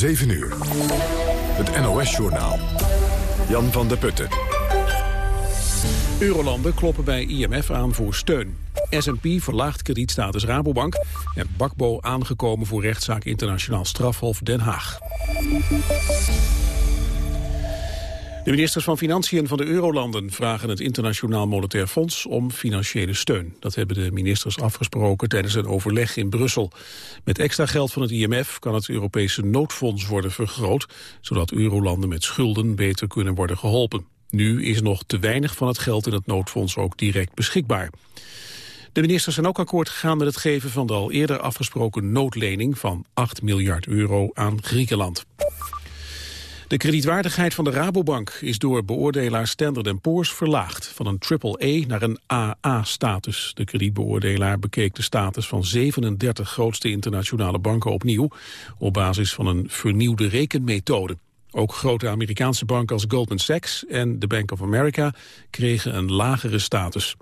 7 uur. Het NOS-journaal. Jan van der Putten. Eurolanden kloppen bij IMF aan voor steun. S&P verlaagt kredietstatus Rabobank en Bakbo aangekomen voor rechtszaak internationaal strafhof Den Haag. De ministers van Financiën van de Eurolanden vragen het Internationaal Monetair Fonds om financiële steun. Dat hebben de ministers afgesproken tijdens een overleg in Brussel. Met extra geld van het IMF kan het Europese noodfonds worden vergroot, zodat eurolanden met schulden beter kunnen worden geholpen. Nu is nog te weinig van het geld in het noodfonds ook direct beschikbaar. De ministers zijn ook akkoord gegaan met het geven van de al eerder afgesproken noodlening van 8 miljard euro aan Griekenland. De kredietwaardigheid van de Rabobank is door beoordelaar Standard Poor's verlaagd. Van een triple-E naar een AA-status. De kredietbeoordelaar bekeek de status van 37 grootste internationale banken opnieuw... op basis van een vernieuwde rekenmethode. Ook grote Amerikaanse banken als Goldman Sachs en de Bank of America kregen een lagere status.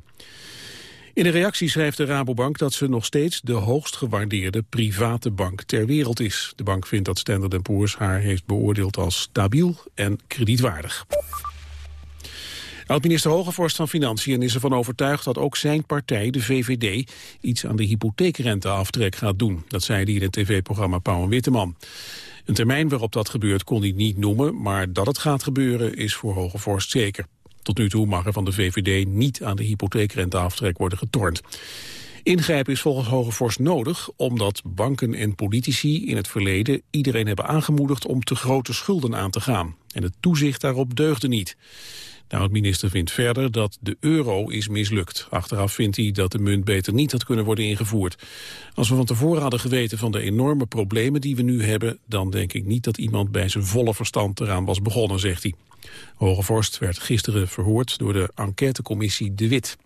In een reactie schrijft de Rabobank dat ze nog steeds de hoogst gewaardeerde private bank ter wereld is. De bank vindt dat Standard Poor's haar heeft beoordeeld als stabiel en kredietwaardig. Oud-minister Hogevorst van Financiën is ervan overtuigd dat ook zijn partij, de VVD, iets aan de hypotheekrenteaftrek gaat doen. Dat zei hij in het tv-programma Pauw en Witteman. Een termijn waarop dat gebeurt kon hij niet noemen, maar dat het gaat gebeuren is voor Hogevorst zeker. Tot nu toe mag er van de VVD niet aan de hypotheekrenteaftrek worden getornd. Ingrijpen is volgens Hogevorst nodig omdat banken en politici in het verleden iedereen hebben aangemoedigd om te grote schulden aan te gaan. En het toezicht daarop deugde niet. Nou, het minister vindt verder dat de euro is mislukt. Achteraf vindt hij dat de munt beter niet had kunnen worden ingevoerd. Als we van tevoren hadden geweten van de enorme problemen die we nu hebben... dan denk ik niet dat iemand bij zijn volle verstand eraan was begonnen, zegt hij. Hogevorst werd gisteren verhoord door de enquêtecommissie De Wit.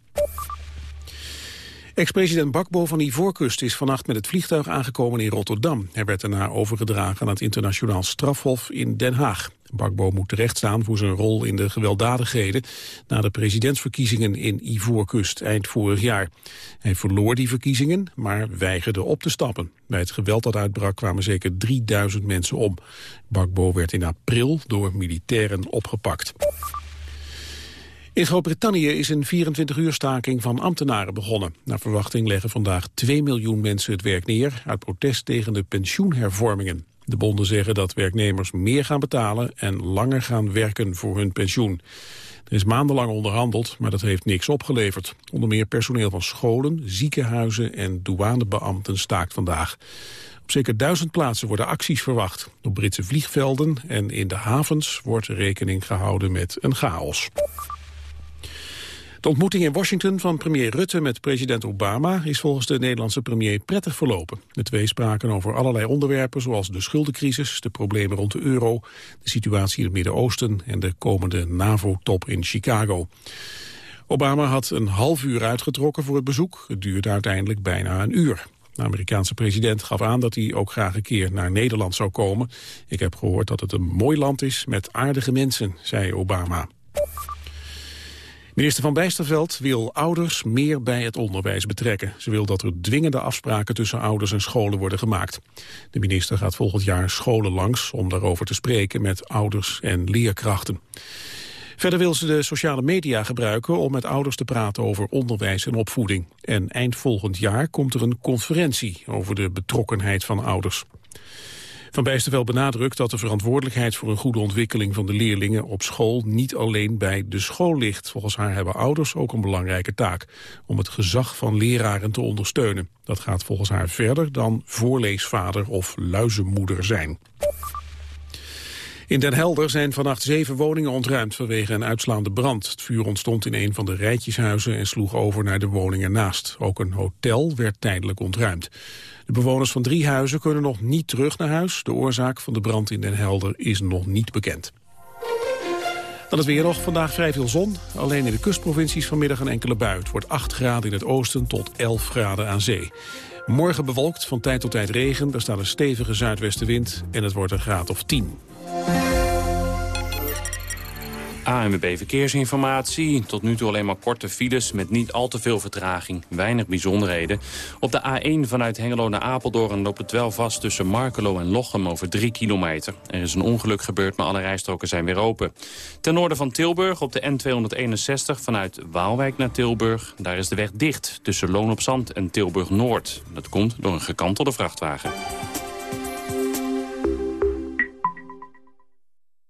Ex-president Bakbo van Ivoorkust is vannacht met het vliegtuig aangekomen in Rotterdam. Hij werd daarna overgedragen aan het internationaal strafhof in Den Haag. Bakbo moet terechtstaan voor zijn rol in de gewelddadigheden na de presidentsverkiezingen in Ivoorkust eind vorig jaar. Hij verloor die verkiezingen, maar weigerde op te stappen. Bij het geweld dat uitbrak kwamen zeker 3000 mensen om. Bakbo werd in april door militairen opgepakt. In Groot-Brittannië is een 24-uur staking van ambtenaren begonnen. Naar verwachting leggen vandaag 2 miljoen mensen het werk neer... uit protest tegen de pensioenhervormingen. De bonden zeggen dat werknemers meer gaan betalen... en langer gaan werken voor hun pensioen. Er is maandenlang onderhandeld, maar dat heeft niks opgeleverd. Onder meer personeel van scholen, ziekenhuizen en douanebeambten staakt vandaag. Op zeker duizend plaatsen worden acties verwacht. Op Britse vliegvelden en in de havens wordt rekening gehouden met een chaos. De ontmoeting in Washington van premier Rutte met president Obama is volgens de Nederlandse premier prettig verlopen. De twee spraken over allerlei onderwerpen zoals de schuldencrisis, de problemen rond de euro, de situatie in het Midden-Oosten en de komende NAVO-top in Chicago. Obama had een half uur uitgetrokken voor het bezoek. Het duurde uiteindelijk bijna een uur. De Amerikaanse president gaf aan dat hij ook graag een keer naar Nederland zou komen. Ik heb gehoord dat het een mooi land is met aardige mensen, zei Obama. Minister Van Bijsterveld wil ouders meer bij het onderwijs betrekken. Ze wil dat er dwingende afspraken tussen ouders en scholen worden gemaakt. De minister gaat volgend jaar scholen langs om daarover te spreken met ouders en leerkrachten. Verder wil ze de sociale media gebruiken om met ouders te praten over onderwijs en opvoeding. En eind volgend jaar komt er een conferentie over de betrokkenheid van ouders. Van Bijsterveld benadrukt dat de verantwoordelijkheid voor een goede ontwikkeling van de leerlingen op school niet alleen bij de school ligt. Volgens haar hebben ouders ook een belangrijke taak om het gezag van leraren te ondersteunen. Dat gaat volgens haar verder dan voorleesvader of luizenmoeder zijn. In Den Helder zijn vannacht zeven woningen ontruimd vanwege een uitslaande brand. Het vuur ontstond in een van de rijtjeshuizen en sloeg over naar de woningen naast. Ook een hotel werd tijdelijk ontruimd. De bewoners van drie huizen kunnen nog niet terug naar huis. De oorzaak van de brand in Den Helder is nog niet bekend. Dan het weer nog. Vandaag vrij veel zon. Alleen in de kustprovincies vanmiddag een enkele bui. Het wordt 8 graden in het oosten tot 11 graden aan zee. Morgen bewolkt, van tijd tot tijd regen. Er staat een stevige zuidwestenwind en het wordt een graad of 10. ANWB Verkeersinformatie. Tot nu toe alleen maar korte files met niet al te veel vertraging. Weinig bijzonderheden. Op de A1 vanuit Hengelo naar Apeldoorn loopt het wel vast... tussen Markelo en Lochem over 3 kilometer. Er is een ongeluk gebeurd, maar alle rijstroken zijn weer open. Ten noorden van Tilburg op de N261 vanuit Waalwijk naar Tilburg. Daar is de weg dicht tussen Loon op Zand en Tilburg-Noord. Dat komt door een gekantelde vrachtwagen.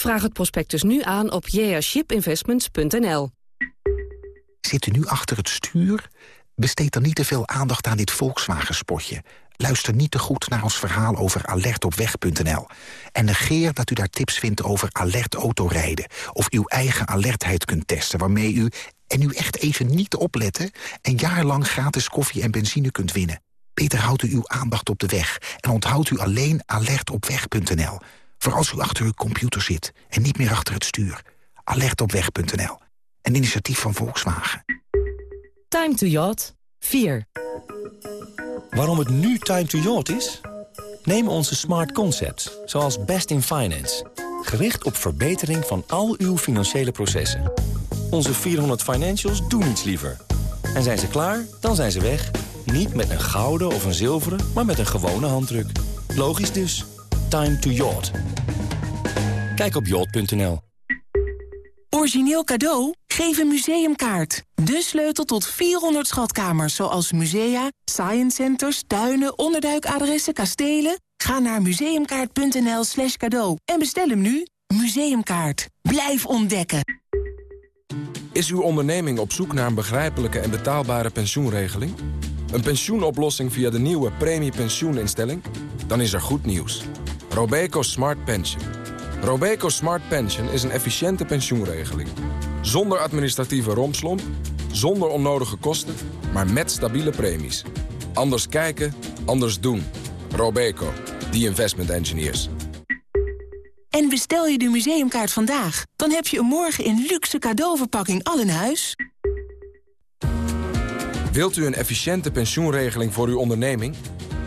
Vraag het prospectus nu aan op jashipinvestments.nl. Zit u nu achter het stuur? Besteed dan niet te veel aandacht aan dit Volkswagen-spotje. Luister niet te goed naar ons verhaal over alertopweg.nl. En negeer dat u daar tips vindt over alert autorijden... of uw eigen alertheid kunt testen, waarmee u... en u echt even niet opletten... een jaar lang gratis koffie en benzine kunt winnen. Beter houdt u uw aandacht op de weg... en onthoudt u alleen alertopweg.nl... voor als u achter uw computer zit en niet meer achter het stuur. Alertopweg.nl. Een initiatief van Volkswagen. Time to yacht 4. Waarom het nu time to yacht is? Neem onze smart concepts, zoals Best in Finance. Gericht op verbetering van al uw financiële processen. Onze 400 financials doen iets liever. En zijn ze klaar, dan zijn ze weg. Niet met een gouden of een zilveren, maar met een gewone handdruk. Logisch dus. Time to yacht. Kijk op yacht.nl. Origineel cadeau? Geef een museumkaart. De sleutel tot 400 schatkamers, zoals musea, science centers, tuinen, onderduikadressen, kastelen. Ga naar museumkaart.nl slash cadeau en bestel hem nu. Museumkaart. Blijf ontdekken. Is uw onderneming op zoek naar een begrijpelijke en betaalbare pensioenregeling? Een pensioenoplossing via de nieuwe premiepensioeninstelling? Dan is er goed nieuws. Robeco Smart Pension. Robeco Smart Pension is een efficiënte pensioenregeling. Zonder administratieve rompslomp, zonder onnodige kosten, maar met stabiele premies. Anders kijken, anders doen. Robeco, the investment engineers. En bestel je de museumkaart vandaag, dan heb je een morgen in luxe cadeauverpakking al in huis. Wilt u een efficiënte pensioenregeling voor uw onderneming?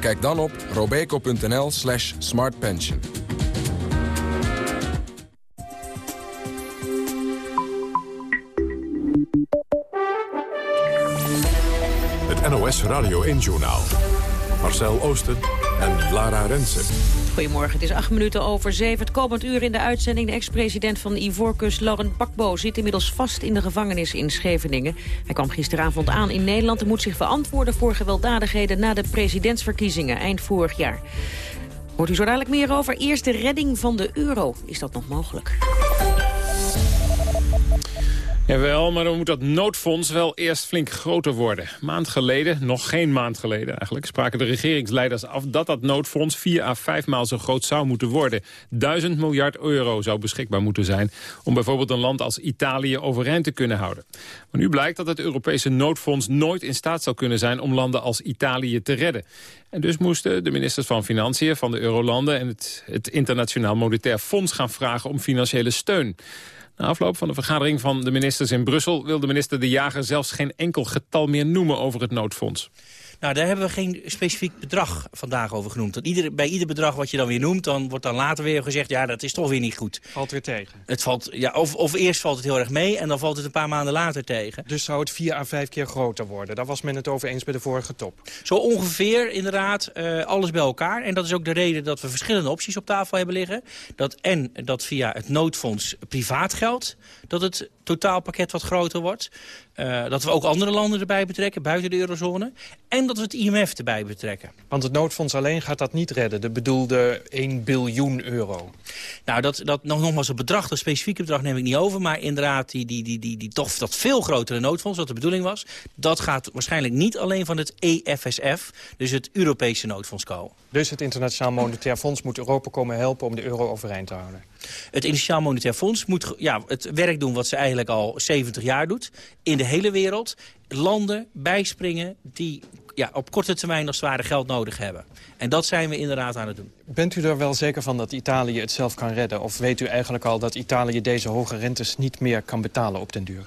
Kijk dan op robeco.nl slash smartpension. Het NOS Radio 1-journaal. Marcel Oosten Lara Rensen. Goedemorgen, het is acht minuten over zeven. Het komend uur in de uitzending. De ex-president van Ivoorkust, Laurent Bakbo, zit inmiddels vast in de gevangenis in Scheveningen. Hij kwam gisteravond aan in Nederland en moet zich verantwoorden voor gewelddadigheden na de presidentsverkiezingen eind vorig jaar. Hoort u zo dadelijk meer over. Eerst de redding van de euro. Is dat nog mogelijk? Jawel, maar dan moet dat noodfonds wel eerst flink groter worden. Maand geleden, nog geen maand geleden eigenlijk... spraken de regeringsleiders af dat dat noodfonds... vier à vijf maal zo groot zou moeten worden. Duizend miljard euro zou beschikbaar moeten zijn... om bijvoorbeeld een land als Italië overeind te kunnen houden. Maar nu blijkt dat het Europese noodfonds nooit in staat zou kunnen zijn... om landen als Italië te redden. En dus moesten de ministers van Financiën van de Eurolanden... en het, het Internationaal Monetair Fonds gaan vragen om financiële steun. Na afloop van de vergadering van de ministers in Brussel... wil de minister De Jager zelfs geen enkel getal meer noemen over het noodfonds. Nou, daar hebben we geen specifiek bedrag vandaag over genoemd. Dat ieder, bij ieder bedrag wat je dan weer noemt, dan wordt dan later weer gezegd... ja, dat is toch weer niet goed. Valt weer tegen. Het valt, ja, of, of eerst valt het heel erg mee en dan valt het een paar maanden later tegen. Dus zou het vier à vijf keer groter worden? Daar was men het over eens bij de vorige top. Zo ongeveer, inderdaad, uh, alles bij elkaar. En dat is ook de reden dat we verschillende opties op tafel hebben liggen. Dat en dat via het noodfonds privaat geld, dat het totaalpakket wat groter wordt. Uh, dat we ook andere landen erbij betrekken, buiten de eurozone. En dat we het IMF erbij betrekken. Want het noodfonds alleen gaat dat niet redden, de bedoelde 1 biljoen euro. Nou, dat, dat nog, nogmaals, het bedrag, het specifieke bedrag neem ik niet over. Maar inderdaad, die, die, die, die, die toch dat veel grotere noodfonds, wat de bedoeling was... dat gaat waarschijnlijk niet alleen van het EFSF, dus het Europese noodfonds komen. Dus het Internationaal Monetair Fonds moet Europa komen helpen om de euro overeind te houden? Het Internationaal Monetair Fonds moet ja, het werk doen wat ze eigenlijk al 70 jaar doet. In de hele wereld landen bijspringen die ja, op korte termijn als het ware geld nodig hebben. En dat zijn we inderdaad aan het doen. Bent u er wel zeker van dat Italië het zelf kan redden? Of weet u eigenlijk al dat Italië deze hoge rentes niet meer kan betalen op den duur?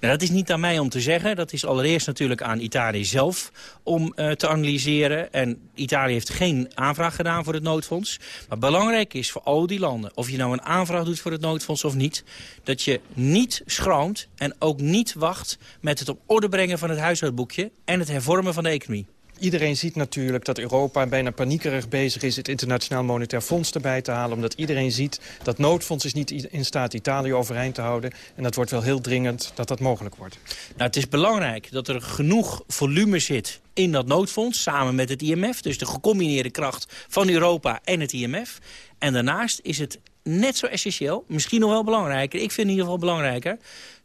Nou, dat is niet aan mij om te zeggen. Dat is allereerst natuurlijk aan Italië zelf om uh, te analyseren. En Italië heeft geen aanvraag gedaan voor het noodfonds. Maar belangrijk is voor al die landen, of je nou een aanvraag doet voor het noodfonds of niet... dat je niet schroomt en ook niet wacht met het op orde brengen van het huishoudboekje... en het hervormen van de economie. Iedereen ziet natuurlijk dat Europa bijna paniekerig bezig is... het Internationaal Monetair Fonds erbij te halen. Omdat iedereen ziet dat noodfonds is niet in staat Italië overeind te houden. En dat wordt wel heel dringend dat dat mogelijk wordt. Nou, het is belangrijk dat er genoeg volume zit in dat noodfonds... samen met het IMF, dus de gecombineerde kracht van Europa en het IMF. En daarnaast is het net zo essentieel, misschien nog wel belangrijker... ik vind in ieder geval belangrijker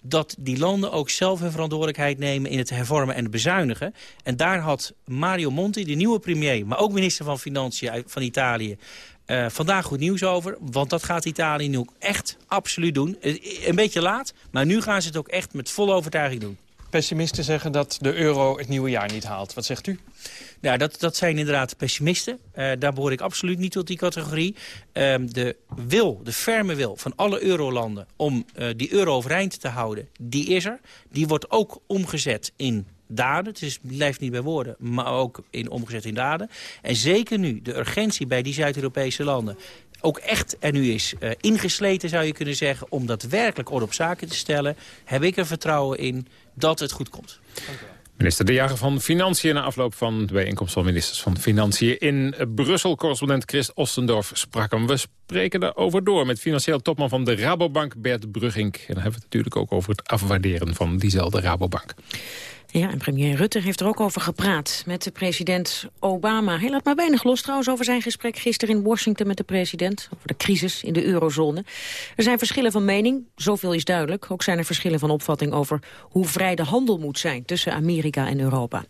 dat die landen ook zelf hun verantwoordelijkheid nemen... in het hervormen en het bezuinigen. En daar had Mario Monti, de nieuwe premier... maar ook minister van Financiën van Italië... Uh, vandaag goed nieuws over, want dat gaat Italië nu ook echt absoluut doen. Eh, een beetje laat, maar nu gaan ze het ook echt met volle overtuiging doen. Pessimisten zeggen dat de euro het nieuwe jaar niet haalt. Wat zegt u? Ja, dat, dat zijn inderdaad pessimisten. Uh, daar behoor ik absoluut niet tot die categorie. Uh, de wil, de ferme wil van alle eurolanden om uh, die euro overeind te houden, die is er. Die wordt ook omgezet in daden. Het is, blijft niet bij woorden, maar ook in, omgezet in daden. En zeker nu de urgentie bij die Zuid-Europese landen ook echt er nu is uh, ingesleten, zou je kunnen zeggen... om daadwerkelijk orde op zaken te stellen... heb ik er vertrouwen in dat het goed komt. Dank u wel. Minister De Jager van Financiën na afloop van de bijeenkomst van ministers van Financiën in Brussel. Correspondent Chris Ostendorf sprak hem. We spreken erover door met financieel topman van de Rabobank Bert Brugink. En dan hebben we het natuurlijk ook over het afwaarderen van diezelfde Rabobank. Ja, en premier Rutte heeft er ook over gepraat met de president Obama. Hij laat maar weinig los trouwens over zijn gesprek gisteren in Washington met de president. Over de crisis in de eurozone. Er zijn verschillen van mening, zoveel is duidelijk. Ook zijn er verschillen van opvatting over hoe vrij de handel moet zijn tussen Amerika en Europa.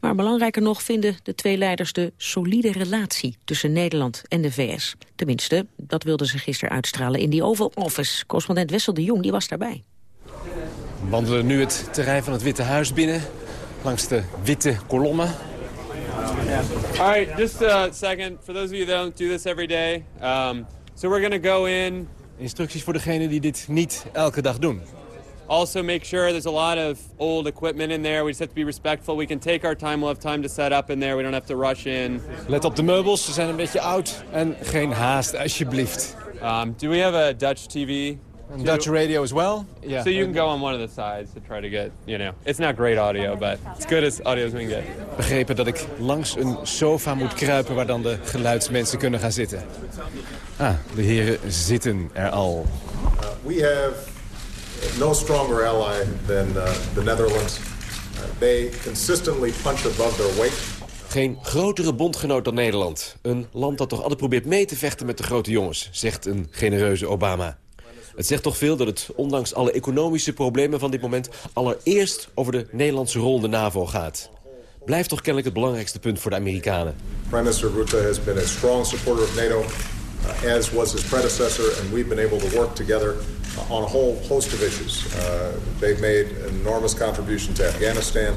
Maar belangrijker nog vinden de twee leiders de solide relatie tussen Nederland en de VS. Tenminste, dat wilden ze gisteren uitstralen in die Oval Office. Correspondent Wessel de Jong die was daarbij. We wandelen nu het terrein van het Witte Huis binnen, langs de witte kolommen. All right, just a second. For those of you that don't do this every day. Um, so we're going to go in. Instructies voor degenen die dit niet elke dag doen. Also make sure there's a lot of old equipment in there. We just have to be respectful. We can take our time. We'll have time to set up in there. We don't have to rush in. Let op de meubels, ze zijn een beetje oud. En geen haast, alsjeblieft. Um, do we have a Dutch TV? And Dutch radio as well. Yeah. So you can go on one of the sides to try to get, you know, it's not great audio, but it's good as audio as we can get. Begrepen dat ik langs een sofa moet kruipen waar dan de geluidsmensen kunnen gaan zitten. Ah, de heren zitten er al. Uh, we have no stronger ally than uh, the Netherlands. Uh, they consistently punch above their weight. Geen grotere bondgenoot dan Nederland. Een land dat toch altijd probeert mee te vechten met de grote jongens, zegt een genereuze Obama. Het zegt toch veel dat het, ondanks alle economische problemen van dit moment... allereerst over de Nederlandse rol in de NAVO gaat. Blijft toch kennelijk het belangrijkste punt voor de Amerikanen. Prime Minister Rutte has been a strong supporter of NATO, uh, as was his predecessor, and we've been able to work together uh, on a whole host of issues. Uh, they've made an enormous contribution to Afghanistan.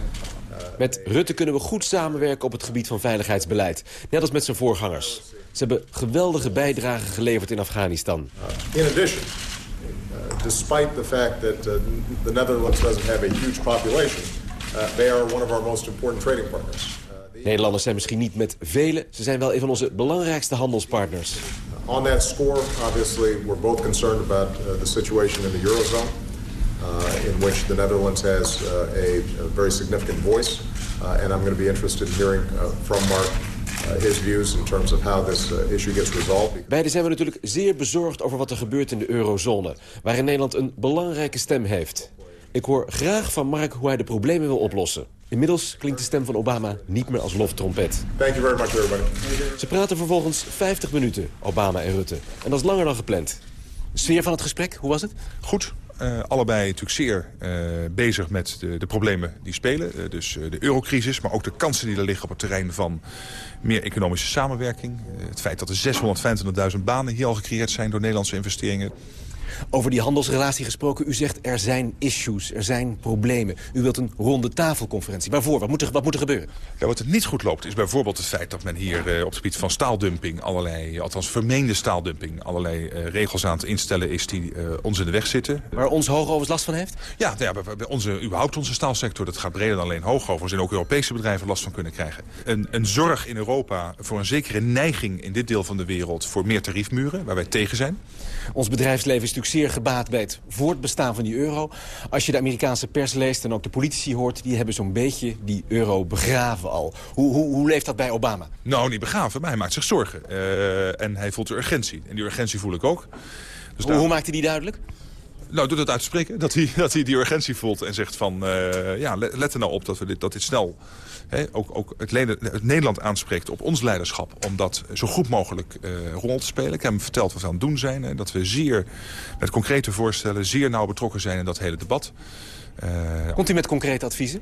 Met Rutte kunnen we goed samenwerken op het gebied van veiligheidsbeleid. Net als met zijn voorgangers. Ze hebben geweldige bijdragen geleverd in Afghanistan. In addition, despite the fact that uh, the Netherlands doesn't have a huge population, uh, they are one of our most important trading partners. Nederlanders zijn misschien niet met velen, ze zijn wel een van onze belangrijkste handelspartners. On that score, obviously, we're both concerned about uh, the situation in the Eurozone, uh, in which the Netherlands has uh, a, a, very significant voice. Uh, and I'm going to be interested in hearing from Mark his views in terms of how this issue gets resolved. Beiden zijn we natuurlijk zeer bezorgd over wat er gebeurt in de eurozone, waarin Nederland een belangrijke stem heeft. Ik hoor graag van Mark hoe hij de problemen wil oplossen. Inmiddels klinkt de stem van Obama niet meer als loftrompet. Thank you very much, everybody. Ze praten vervolgens 50 minuten, Obama en Rutte. En dat is langer dan gepland. De sfeer van het gesprek, hoe was het? Goed. Uh, allebei natuurlijk zeer uh, bezig met de, de, problemen die spelen. Uh, dus de eurocrisis, maar ook de kansen die er liggen op het terrein van meer economische samenwerking. het feit dat er 625.000 banen hier al gecreëerd zijn door Nederlandse investeringen. Over die handelsrelatie gesproken, u zegt er zijn issues, er zijn problemen. U wilt een ronde tafelconferentie. Waarvoor? Wat moet er, wat moet er gebeuren? Ja, wat er niet goed loopt is bijvoorbeeld het feit dat men hier eh, op het gebied van staaldumping... allerlei, althans vermeende staaldumping, allerlei eh, regels aan te instellen is die eh, ons in de weg zitten. Waar ons hoogovers last van heeft? Ja, ja bij, bij onze, überhaupt onze staalsector, dat gaat breder dan alleen hoogovers... en ook Europese bedrijven last van kunnen krijgen. Een, een zorg in Europa voor een zekere neiging in dit deel van de wereld... voor meer tariefmuren, waar wij tegen zijn. Ons bedrijfsleven is natuurlijk zeer gebaat bij het voortbestaan van die euro. Als je de Amerikaanse pers leest en ook de politici hoort... die hebben zo'n beetje die euro begraven al. Hoe, hoe, hoe leeft dat bij Obama? Nou, niet begraven, maar hij maakt zich zorgen. Uh, en hij voelt de urgentie. En die urgentie voel ik ook. Dus hoe, hoe maakt hij die duidelijk? Nou, door dat uit te spreken. Dat hij, dat hij die urgentie voelt en zegt van... Uh, ja, let er nou op dat, we dit, dat dit snel ook, ook het, het, Nederland aanspreekt op ons leiderschap... om dat zo goed mogelijk uh, rol te spelen. Ik heb hem verteld wat we aan het doen zijn. Hè, dat we zeer met concrete voorstellen zeer nauw betrokken zijn in dat hele debat. Uh, Komt u met concrete adviezen?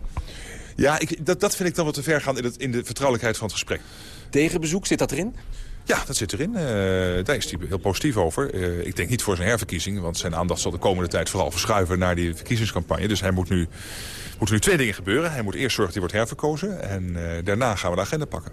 Ja, ik, dat, dat vind ik dan wat te ver gaan in, het, in de vertrouwelijkheid van het gesprek. Tegenbezoek, zit dat erin? Ja, dat zit erin. Uh, daar is hij heel positief over. Uh, ik denk niet voor zijn herverkiezing, want zijn aandacht zal de komende tijd vooral verschuiven naar die verkiezingscampagne. Dus hij moet nu moeten nu twee dingen gebeuren. Hij moet eerst zorgen dat hij wordt herverkozen. En uh, daarna gaan we de agenda pakken.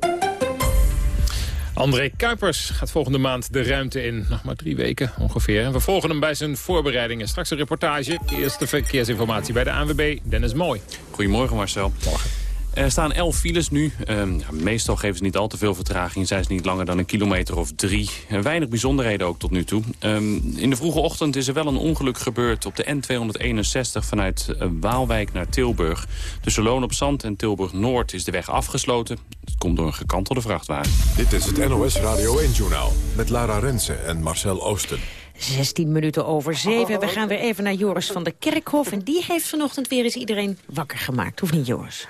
André Kuipers gaat volgende maand de ruimte in. Nog maar drie weken ongeveer. En we volgen hem bij zijn voorbereidingen. Straks een reportage. Eerste verkeersinformatie bij de ANWB. Dennis Mooi. Goedemorgen Marcel. Morgen. Er staan elf files nu. Uh, ja, meestal geven ze niet al te veel vertraging. Zijn ze niet langer dan een kilometer of drie. En weinig bijzonderheden ook tot nu toe. Um, in de vroege ochtend is er wel een ongeluk gebeurd op de N261 vanuit uh, Waalwijk naar Tilburg. Tussen Loon op Zand en Tilburg-Noord is de weg afgesloten. Het komt door een gekantelde vrachtwagen. Dit is het NOS Radio 1-journaal met Lara Rensen en Marcel Oosten. 16 minuten over 7. We gaan weer even naar Joris van der Kerkhof. En die heeft vanochtend weer eens iedereen wakker gemaakt. Hoeft niet, Joris?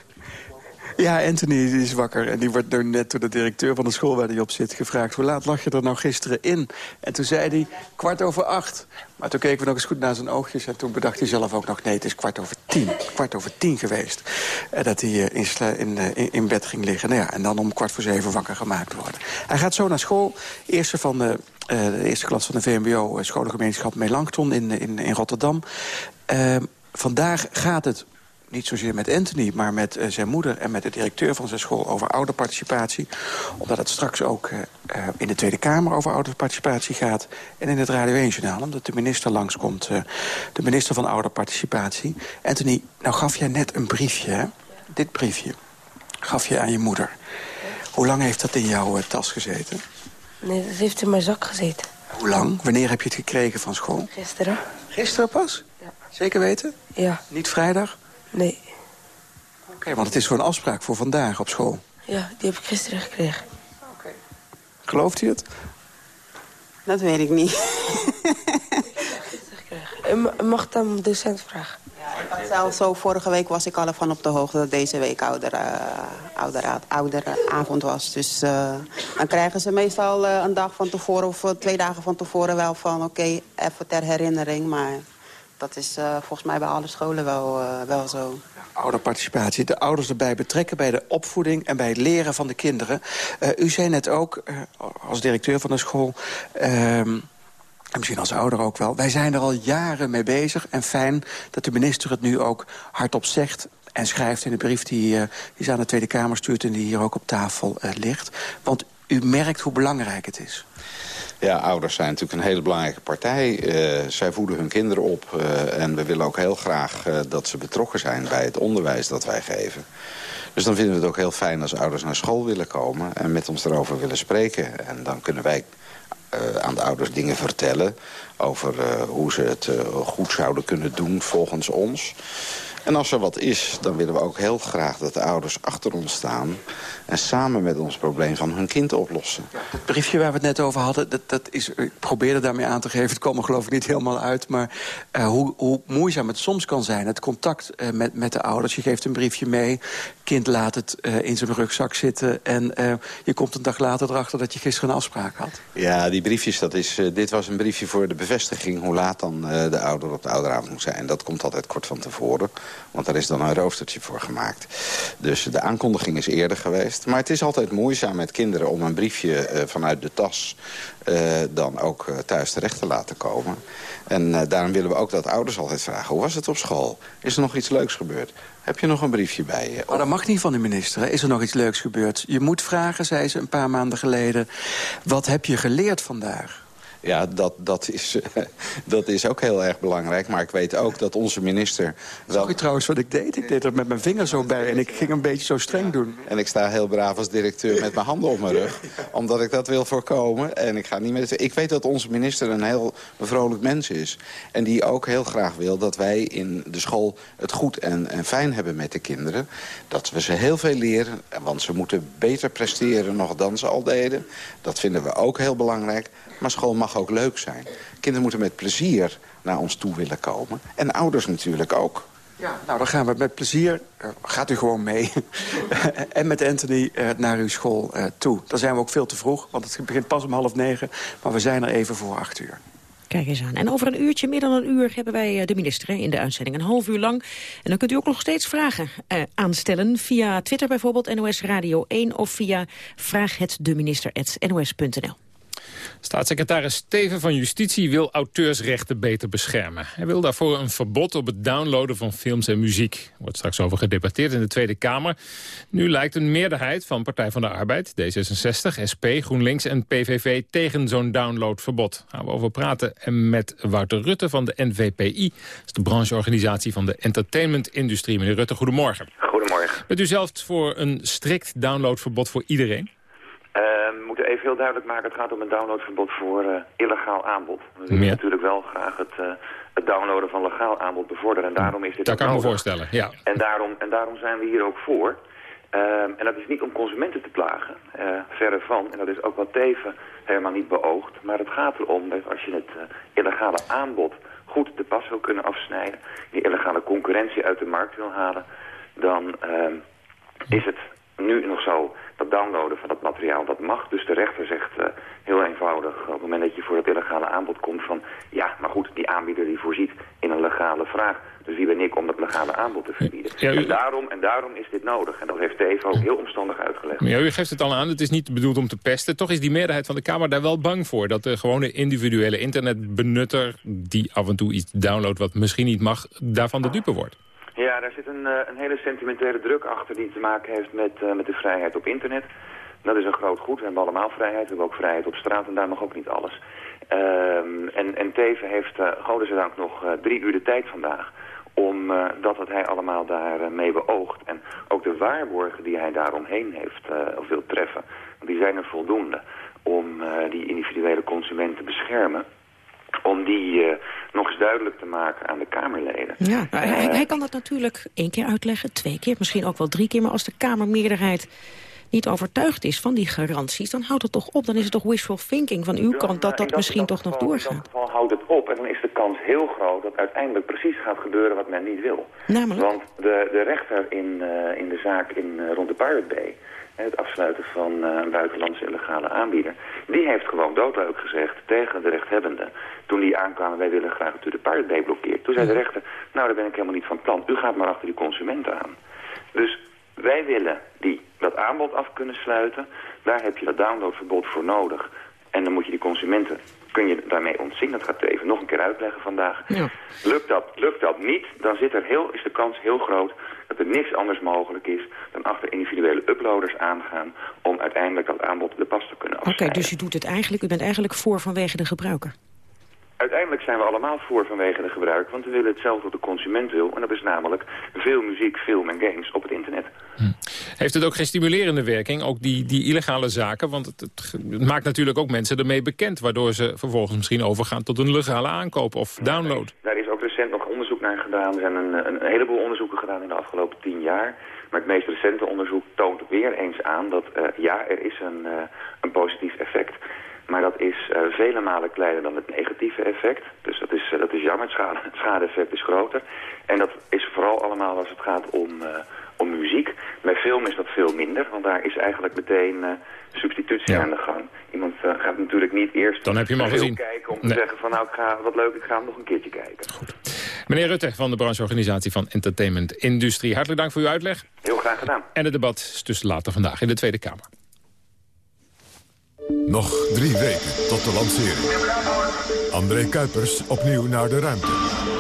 Ja, Anthony is wakker en die wordt nu net door de directeur van de school waar hij op zit gevraagd... hoe laat lag je er nou gisteren in? En toen zei hij kwart over acht. Maar toen keken we nog eens goed naar zijn oogjes... en toen bedacht hij zelf ook nog, nee, het is kwart over tien. Kwart over tien geweest. En dat hij eh, in, eh, in, in bed ging liggen. Nou ja, en dan om kwart voor zeven wakker gemaakt worden. Hij gaat zo naar school. Eerste van de, de eerste klas van de VMBO, scholengemeenschap Melanchthon in, in, Rotterdam. Uh, vandaag gaat het niet zozeer met Anthony, maar met uh, zijn moeder... en met de directeur van zijn school over ouderparticipatie. Omdat het straks ook uh, in de Tweede Kamer over ouderparticipatie gaat... en in het Radio 1-journaal, omdat de minister langskomt. Uh, de minister van ouderparticipatie. Anthony, nou gaf jij net een briefje, hè? Dit briefje gaf je aan je moeder. Hoe lang heeft dat in jouw tas gezeten? Nee, dat heeft in mijn zak gezeten. Hoe lang? Wanneer heb je het gekregen van school? Gisteren. Gisteren pas? Ja. Zeker weten? Ja. Niet vrijdag? Nee. Oké, okay, want het is gewoon een afspraak voor vandaag op school. Ja, die heb ik gisteren gekregen. Oké. Okay. Gelooft u het? Dat weet ik niet. U mag dan de docent vragen. Ja, zelfs zo, vorige week was ik al van op de hoogte dat deze week oudere, oudere, oudere avond was. Dus uh, dan krijgen ze meestal uh, een dag van tevoren of twee dagen van tevoren wel van oké, okay, even ter herinnering. Maar dat is uh, volgens mij bij alle scholen wel, uh, wel zo. Ouderparticipatie, de ouders erbij betrekken bij de opvoeding en bij het leren van de kinderen. Uh, u zei net ook, als directeur van de school... Ehm, en misschien als ouder ook wel. Wij zijn er al jaren mee bezig. En fijn dat de minister het nu ook hardop zegt en schrijft in de brief die, uh, die ze aan de Tweede Kamer stuurt... en die hier ook op tafel ligt. Want u merkt hoe belangrijk het is. Ja, ouders zijn natuurlijk een hele belangrijke partij. Uh, zij voeden hun kinderen op. Uh, en we willen ook heel graag uh, dat ze betrokken zijn bij het onderwijs dat wij geven. Dus dan vinden we het ook heel fijn als ouders naar school willen komen... en met ons erover willen spreken. En dan kunnen wij aan de ouders dingen vertellen... over hoe ze het goed zouden kunnen doen volgens ons. En als er wat is, dan willen we ook heel graag dat de ouders achter ons staan... en samen met ons probleem van hun kind oplossen. Het briefje waar we het net over hadden, dat, dat is, ik probeerde daarmee aan te geven... het kwam er geloof ik niet helemaal uit, maar uh, hoe, hoe moeizaam het soms kan zijn... het contact uh, met, met de ouders. Je geeft een briefje mee, kind laat het uh, in zijn rugzak zitten... en je komt een dag later erachter dat je gisteren een afspraak had. Ja, die briefjes, dat is, dit was een briefje voor de bevestiging... hoe laat dan de ouder op de ouderavond moet zijn. Dat komt altijd kort van tevoren. Want daar is dan een roostertje voor gemaakt. Dus de aankondiging is eerder geweest. Maar het is altijd moeizaam met kinderen om een briefje vanuit de tas... Dan ook thuis terecht te laten komen. En daarom willen we ook dat ouders altijd vragen... hoe was het op school? Is er nog iets leuks gebeurd? Heb je nog een briefje bij je? Maar dat mag niet van de minister. Is er nog iets leuks gebeurd? Je moet vragen, zei ze een paar maanden geleden... wat heb je geleerd vandaag? Ja, dat, dat, is, dat is ook heel erg belangrijk. Maar ik weet ook dat onze minister... Wel... Zag je trouwens wat ik deed? Ik deed er met mijn vinger zo bij en ik ging een beetje zo streng doen. En ik sta heel braaf als directeur met mijn handen op mijn rug. Omdat ik dat wil voorkomen. En ik ga niet met... Ik weet dat onze minister een heel vrolijk mens is. En die ook heel graag wil dat wij in de school het goed en, en fijn hebben met de kinderen. Dat we ze heel veel leren. Want ze moeten beter presteren nog dan ze al deden. Dat vinden we ook heel belangrijk. Maar school mag ook leuk zijn. Kinderen moeten met plezier naar ons toe willen komen. En ouders natuurlijk ook. Ja, nou dan gaan we met plezier, uh, gaat u gewoon mee, en met Anthony uh, naar uw school uh, toe. Dan zijn we ook veel te vroeg, want het begint pas om half negen, maar we zijn er even voor acht uur. Kijk eens aan. En over een uurtje, meer dan een uur, hebben wij de minister in de uitzending. Een half uur lang. En dan kunt u ook nog steeds vragen uh, aanstellen. Via Twitter bijvoorbeeld, NOS Radio 1. Of via vraaghetdeminister.nos.nl. Staatssecretaris Steven van Justitie wil auteursrechten beter beschermen. Hij wil daarvoor een verbod op het downloaden van films en muziek. Er wordt straks over gedebatteerd in de Tweede Kamer. Nu lijkt een meerderheid van Partij van de Arbeid, D66, SP, GroenLinks en PVV tegen zo'n downloadverbod. Gaan we over praten en met Wouter Rutte van de NVPI. Dat is de brancheorganisatie van de entertainmentindustrie. Meneer Rutte, goedemorgen. Goedemorgen. Bent u zelf voor een strikt downloadverbod voor iedereen? Uh, we moeten even heel duidelijk maken, het gaat om een downloadverbod voor uh, illegaal aanbod. We willen ja. natuurlijk wel graag het, uh, het, downloaden van legaal aanbod bevorderen. En daarom is dit Dat kan ik me voorstellen, ja. En daarom, en daarom zijn we hier ook voor. Ehm, en dat is niet om consumenten te plagen, verre van. En dat is ook wat Teven helemaal niet beoogt. Maar het gaat erom dat als je het illegale aanbod goed te pas wil kunnen afsnijden... die illegale concurrentie uit de markt wil halen... dan ehm, is het nu nog zo dat downloaden van dat materiaal, dat mag. Dus de rechter zegt uh, heel eenvoudig, op het moment dat je voor het illegale aanbod komt van... ja, maar goed, die aanbieder die voorziet in een legale vraag. Dus wie ben ik om dat legale aanbod te verbieden? Ja, u... en, daarom, en daarom is dit nodig. En dat heeft Dave ook heel omstandig uitgelegd. Ja, u geeft het al aan, het is niet bedoeld om te pesten. Toch is die meerderheid van de Kamer daar wel bang voor. Dat de gewone individuele internetbenutter die af en toe iets downloadt wat misschien niet mag, daarvan de dupe wordt. Ja, daar zit een, uh, een hele sentimentele druk achter die te maken heeft met, uh, met de vrijheid op internet. Dat is een groot goed. We hebben allemaal vrijheid. We hebben ook vrijheid op straat en daar mag ook niet alles. Um, en, en Teven heeft, uh, godzijdank, nog drie uur de tijd vandaag om dat wat hij allemaal daarmee mee beoogt. En ook de waarborgen die hij daaromheen heeft of wil treffen, die zijn er voldoende om die individuele consument te beschermen om die uh, nog eens duidelijk te maken aan de Kamerleden. Ja, hij, hij, kan dat natuurlijk één keer uitleggen, twee keer, misschien ook wel drie keer. Maar als de Kamermeerderheid niet overtuigd is van die garanties... dan houdt het toch op, dan is het toch wishful thinking van uw kant... dat dat, dat misschien toch nog doorgaat. In dat geval houdt het op en dan is de kans heel groot... dat uiteindelijk precies gaat gebeuren wat men niet wil. Namelijk? Want de, de rechter in, uh, in de zaak in, uh, rond de Pirate Bay het afsluiten van uh, een buitenlandse illegale aanbieder. Die heeft gewoon doodleuk gezegd tegen de rechthebbende. Toen die aankwamen, wij willen graag dat u de Pirate blokkeert. Toen zei de rechter, nou daar ben ik helemaal niet van plan. U gaat maar achter die consumenten aan. Dus wij willen die dat aanbod af kunnen sluiten. Daar heb je dat downloadverbod voor nodig. En dan moet je die consumenten, kun je daarmee ontzien. Dat gaat even nog een keer uitleggen vandaag. Ja. Lukt, dat, lukt dat niet, dan zit er heel, is de kans heel groot dat er niks anders mogelijk is dan achter individuele uploaders aangaan om uiteindelijk dat aanbod de pas te kunnen afsnijden. Oké, okay, dus u doet het eigenlijk, u bent eigenlijk voor vanwege de gebruiker? uiteindelijk zijn we allemaal voor vanwege de gebruik, want we willen hetzelfde wat de consument wil. En dat is namelijk veel muziek, film en games op het internet. Heeft het ook geen stimulerende werking, ook die, die illegale zaken? Want het, het, het maakt natuurlijk ook mensen ermee bekend... waardoor ze vervolgens misschien overgaan tot een legale aankoop of download. Daar is ook recent nog onderzoek naar gedaan. Er zijn een, een heleboel onderzoeken gedaan in de afgelopen tien jaar. Maar het meest recente onderzoek toont weer eens aan dat uh, ja, er is een, uh, een positief effect. Maar dat is uh, vele malen kleiner dan het negatieve effect. Dus dat is, dat is jammer, het, schade, het schade-effect is groter. En dat is vooral allemaal als het gaat om, om muziek. Bij film is dat veel minder, want daar is eigenlijk meteen substitutie ja. aan de gang. Iemand gaat natuurlijk niet eerst Dan heb je hem al gezien. kijken om te zeggen van nou, ik ga, wat leuk, ik ga hem nog een keertje kijken. Goed. Meneer Rutte van de brancheorganisatie van Entertainment Industrie. Hartelijk dank voor uw uitleg. Heel graag gedaan. En het debat is dus later vandaag in de Tweede Kamer. Nog drie weken tot de lancering. André Kuipers opnieuw naar de ruimte.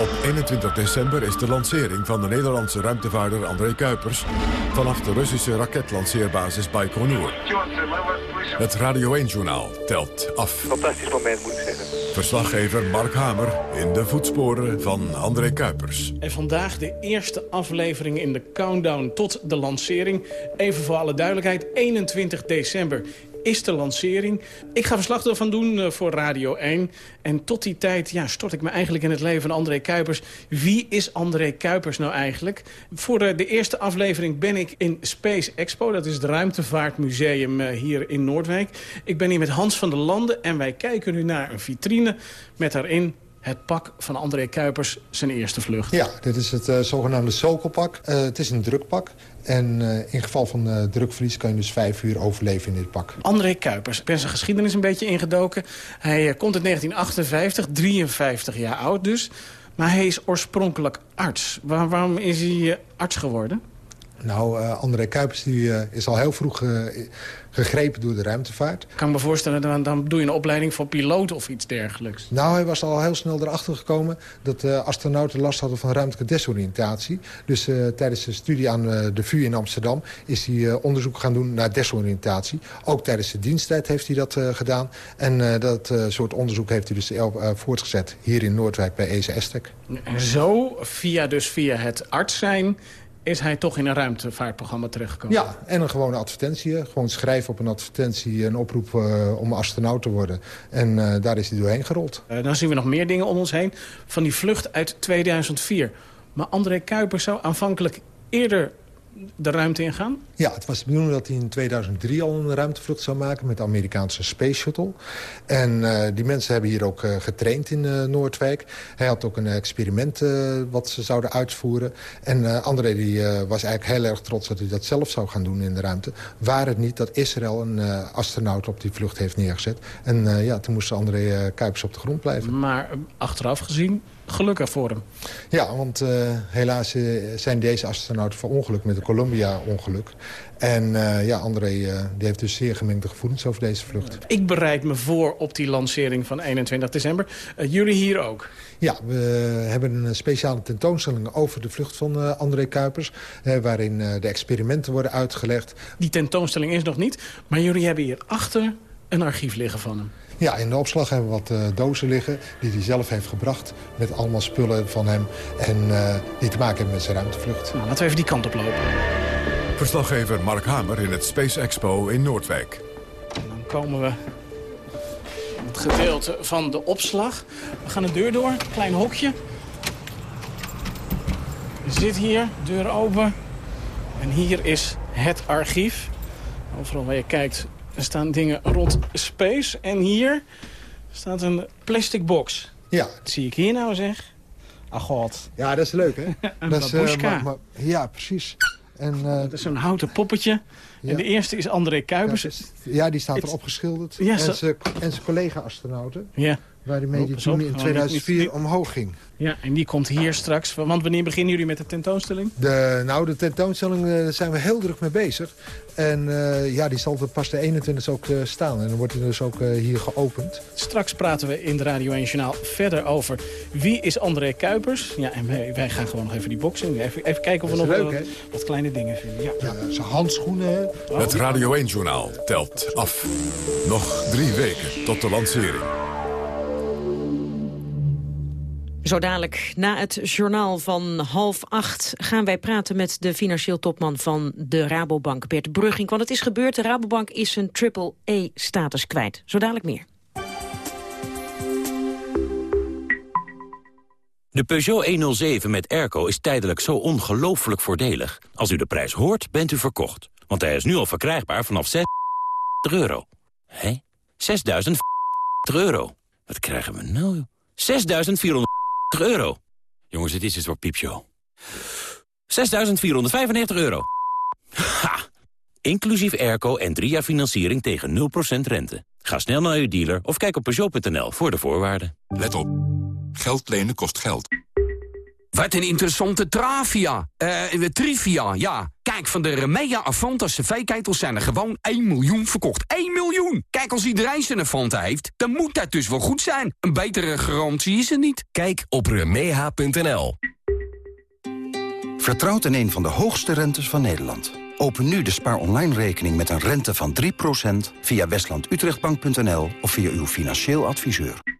Op 21 december is de lancering van de Nederlandse ruimtevaarder André Kuipers... vanaf de Russische raketlanceerbasis Baikonur. Het Radio 1-journaal telt af. Fantastisch moment, moet ik zeggen. Verslaggever Mark Hamer in de voetsporen van André Kuipers. En vandaag de eerste aflevering in de countdown tot de lancering. Even voor alle duidelijkheid, 21 december is de lancering. Ik ga verslag ervan doen uh, voor Radio 1. En tot die tijd ja, stort ik me eigenlijk in het leven van André Kuipers. Wie is André Kuipers nou eigenlijk? Voor de eerste aflevering ben ik in Space Expo. Dat is het ruimtevaartmuseum uh, hier in Noordwijk. Ik ben hier met Hans van der Landen en wij kijken nu naar een vitrine met daarin het pak van André Kuipers, zijn eerste vlucht. Ja, dit is het uh, zogenaamde Sokelpak. Uh, het is een drukpak. En uh, in geval van uh, drukverlies kan je dus vijf uur overleven in dit pak. André Kuipers, ik ben zijn geschiedenis een beetje ingedoken. Hij uh, komt in 1958, 53 jaar oud dus. Maar hij is oorspronkelijk arts. Waar, waarom is hij arts geworden? Nou, André Kuipers die, is al heel vroeg gegrepen door de ruimtevaart. Ik kan me voorstellen, dan, dan doe je een opleiding voor piloot of iets dergelijks. Nou, hij was al heel snel erachter gekomen dat uh, astronauten last hadden van ruimtelijke desoriëntatie. Dus uh, tijdens de studie aan uh, de VU in Amsterdam is hij onderzoek gaan doen naar desoriëntatie. Ook tijdens de diensttijd heeft hij dat gedaan. En dat soort onderzoek heeft hij dus voortgezet hier in Noordwijk bij ESA Estek. En zo, via, dus via het arts zijn is hij toch in een ruimtevaartprogramma terechtgekomen. Ja, en een gewone advertentie. Gewoon schrijven op een advertentie, een oproep uh, om astronaut te worden. En uh, daar is hij doorheen gerold. Uh, dan zien we nog meer dingen om ons heen. Van die vlucht uit 2004. Maar André Kuiper zou aanvankelijk eerder de ruimte ingaan? Ja, het was de bedoeling dat hij in 2003 al een ruimtevlucht zou maken... met de Amerikaanse Space Shuttle. En uh, die mensen hebben hier ook uh, getraind in uh, Noordwijk. Hij had ook een experiment wat ze zouden uitvoeren. En André die, was eigenlijk heel erg trots dat hij dat zelf zou gaan doen in de ruimte. Waar het niet dat Israël een astronaut op die vlucht heeft neergezet. En ja, toen moest André Kuipers op de grond blijven. Maar achteraf gezien gelukkig voor hem. Ja, want uh, helaas uh, zijn deze astronauten verongelukt met een Columbia-ongeluk. En uh, ja, André die heeft dus zeer gemengde gevoelens over deze vlucht. Ik bereid me voor op die lancering van 21 december. jullie hier ook? Ja, we hebben een speciale tentoonstelling over de vlucht van André Kuipers. waarin de experimenten worden uitgelegd. Die tentoonstelling is nog niet, maar jullie hebben hier achter een archief liggen van hem. Ja, in de opslag hebben we wat uh, dozen liggen die hij zelf heeft gebracht. Met allemaal spullen van hem en uh, die te maken hebben met zijn ruimtevlucht. Nou, laten we even die kant op lopen. Verslaggever Mark Hamer in het Space Expo in Noordwijk. En dan komen we in het gedeelte van de opslag. We gaan de deur door, klein hokje. Je zit hier, deur open. En hier is het archief. Overal waar je kijkt er staan dingen rond space. En hier staat een plastic box. Ja. Wat zie ik hier nou zeg? Ach god. Ja, dat is leuk hè? een dat is, uh, maar, maar, ja, precies. En, uh, dat is zo'n houten poppetje. Ja. En de eerste is André Kuipers. Ja, ja die staat erop geschilderd. Ja, en zijn collega-astronauten. Ja. Waar die mee toen in 2004 niet, niet, omhoog ging. Ja, en die komt hier straks. Want wanneer beginnen jullie met de tentoonstelling? De, nou, de tentoonstelling uh, zijn we heel druk mee bezig. En uh, ja, die zal pas de 21 ook uh, staan. En dan wordt hij dus ook hier geopend. Straks praten we in de Radio 1 Journaal verder over wie is André Kuipers. Ja, en wij, wij gaan gewoon nog even die box in. Even, even kijken of we nog leuk, wat kleine dingen vinden. Ja, ja zijn handschoenen. Oh, Het Radio 1 Journaal telt af. Nog drie weken tot de lancering. Zo dadelijk, na het journaal van half acht... gaan wij praten met de financieel topman van de Rabobank, Bert Brugging. Want het is gebeurd, de Rabobank is zijn triple-E-status kwijt. Zo dadelijk meer. De Peugeot 107 met airco is tijdelijk zo ongelooflijk voordelig. Als u de prijs hoort, bent u verkocht. Want hij is nu al verkrijgbaar vanaf 6 euro. Hé? 6.000 euro. Wat krijgen we nou? 6.400 euro. Jongens, het is een soort piepshow. 6.495 euro. Ha! Inclusief airco en drie jaar financiering tegen 0% rente. Ga snel naar uw dealer of kijk op Peugeot.nl voor de voorwaarden. Let op. Geld lenen kost geld. Wat een interessante travia. Eh, trivia, ja. Kijk, van de Remea Avanta cv-ketels zijn er gewoon 1 miljoen verkocht. 1 miljoen! Kijk, als iedereen zijn Avanta heeft, dan moet dat dus wel goed zijn. Een betere garantie is er niet. Kijk op remea.nl. Vertrouwt in een van de hoogste rentes van Nederland. Open nu de spaar online rekening met een rente van 3% via westlandutrechtbank.nl of via uw financieel adviseur.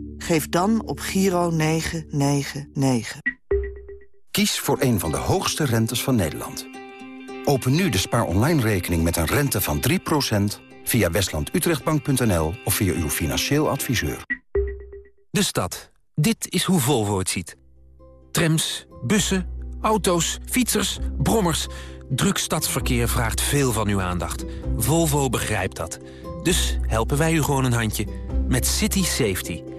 Geef dan op Giro 999. Kies voor een van de hoogste rentes van Nederland. Open nu de spaar online rekening met een rente van 3% via westlandutrechtbank.nl of via uw financieel adviseur. De stad. Dit is hoe Volvo het ziet. Trams, bussen, auto's, fietsers, brommers. Druk stadsverkeer vraagt veel van uw aandacht. Volvo begrijpt dat. Dus helpen wij u gewoon een handje met City Safety...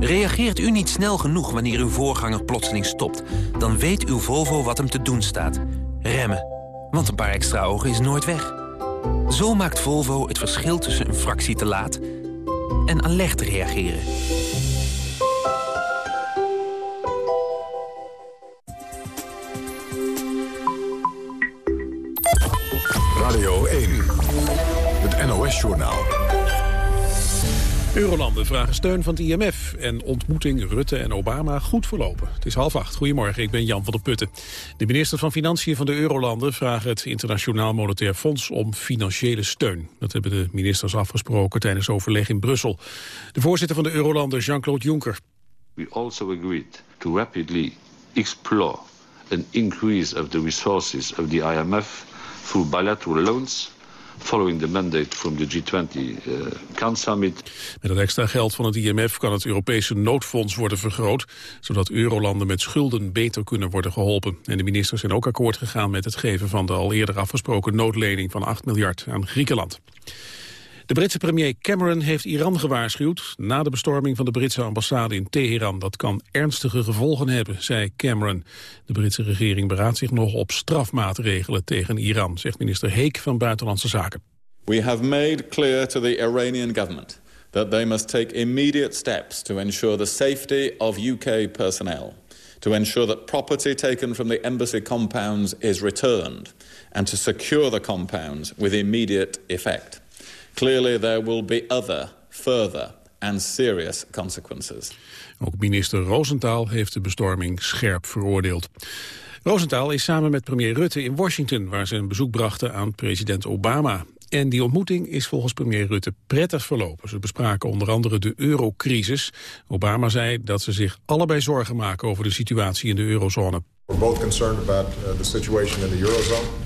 Reageert u niet snel genoeg wanneer uw voorganger plotseling stopt... dan weet uw Volvo wat hem te doen staat. Remmen. Want een paar extra ogen is nooit weg. Zo maakt Volvo het verschil tussen een fractie te laat... en alert reageren. Radio 1. Het NOS-journaal. Eurolanden vragen steun van het IMF en ontmoeting Rutte en Obama goed verlopen. Het is half acht. Goedemorgen, ik ben Jan van der Putten. De minister van Financiën van de Eurolanden vragen het Internationaal Monetair Fonds om financiële steun. Dat hebben de ministers afgesproken tijdens overleg in Brussel. De voorzitter van de Eurolanden, Jean-Claude Juncker. We also agreed to rapidly explore an increase of the resources of the IMF through bilateral loans following the mandate from the G20 uh, Can Summit. Met het extra geld van het IMF kan het Europese noodfonds worden vergroot, zodat eurolanden met schulden beter kunnen worden geholpen. En de ministers zijn ook akkoord gegaan met het geven van de al eerder afgesproken noodlening van 8 miljard aan Griekenland. De Britse premier Cameron heeft Iran gewaarschuwd... na de bestorming van de Britse ambassade in Teheran. Dat kan ernstige gevolgen hebben, zei Cameron. De Britse regering beraadt zich nog op strafmaatregelen tegen Iran... zegt minister Heek van Buitenlandse Zaken. We have made clear to the Iranian government... that they must take immediate steps to ensure the safety of UK personnel... to ensure that property taken from the embassy compounds is returned... and to secure the compounds with immediate effect... Clearly there will be other, further and serious consequences. Ook minister Rosenthal heeft de bestorming scherp veroordeeld. Rosenthal is samen met premier Rutte in Washington... waar ze een bezoek brachten aan president Obama. En die ontmoeting is volgens premier Rutte prettig verlopen. Ze bespraken onder andere de eurocrisis. Obama zei dat ze zich allebei zorgen maken over de situatie in de eurozone. We're both concerned about uh, the situation in the eurozone.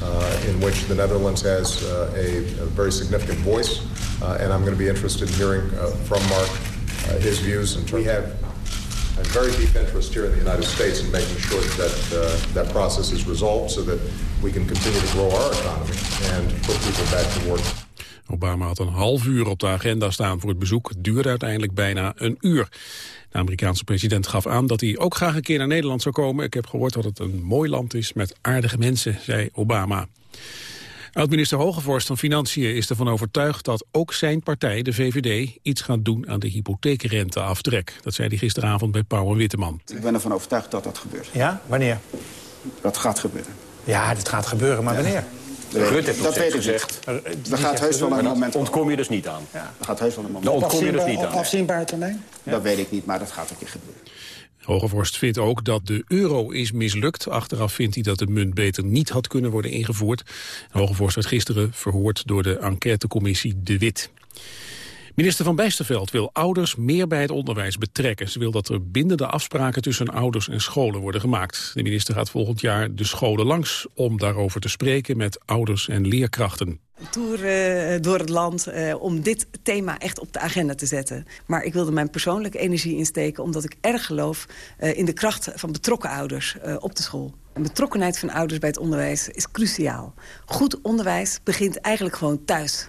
Uh, in which the Netherlands has uh, a, a, very significant voice. Uh, and I'm going to be interested in hearing from Mark his views. And we have a very deep interest here in the United States in making sure that that process is resolved so that we can continue to grow our economy and put people back to work. Obama had een half uur op de agenda staan voor het bezoek. Het duurde uiteindelijk bijna een uur. De Amerikaanse president gaf aan dat hij ook graag een keer naar Nederland zou komen. Ik heb gehoord dat het een mooi land is met aardige mensen, zei Obama. Oud-minister Hogevorst van Financiën is ervan overtuigd dat ook zijn partij, de VVD, iets gaat doen aan de hypotheekrenteaftrek. Dat zei hij gisteravond bij Pauw en Witteman. Ik ben ervan overtuigd dat dat gebeurt. Ja? Wanneer? Dat gaat gebeuren. Ja, dat gaat gebeuren, maar wanneer? Dat, Rutte heeft dat weet ik gezegd. niet. Er gaat heus wel een moment ontkom je dus niet aan. Ja. Er gaat heus wel een moment Daar ontkom je dus niet Op aan. afzienbare termijn? Dat weet ik niet, maar dat gaat een keer gebeuren. Hogevorst vindt ook dat de euro is mislukt. Achteraf vindt hij dat de munt beter niet had kunnen worden ingevoerd. Hogevorst werd gisteren verhoord door de enquêtecommissie De Wit. Minister van Bijsterveld wil ouders meer bij het onderwijs betrekken. Ze wil dat er bindende afspraken tussen ouders en scholen worden gemaakt. De minister gaat volgend jaar de scholen langs om daarover te spreken met ouders en leerkrachten. tour eh, door het land eh, om dit thema echt op de agenda te zetten. Maar ik wilde mijn persoonlijke energie insteken... omdat ik erg geloof eh, in de kracht van betrokken ouders op de school. En betrokkenheid van ouders bij het onderwijs is cruciaal. Goed onderwijs begint eigenlijk gewoon thuis.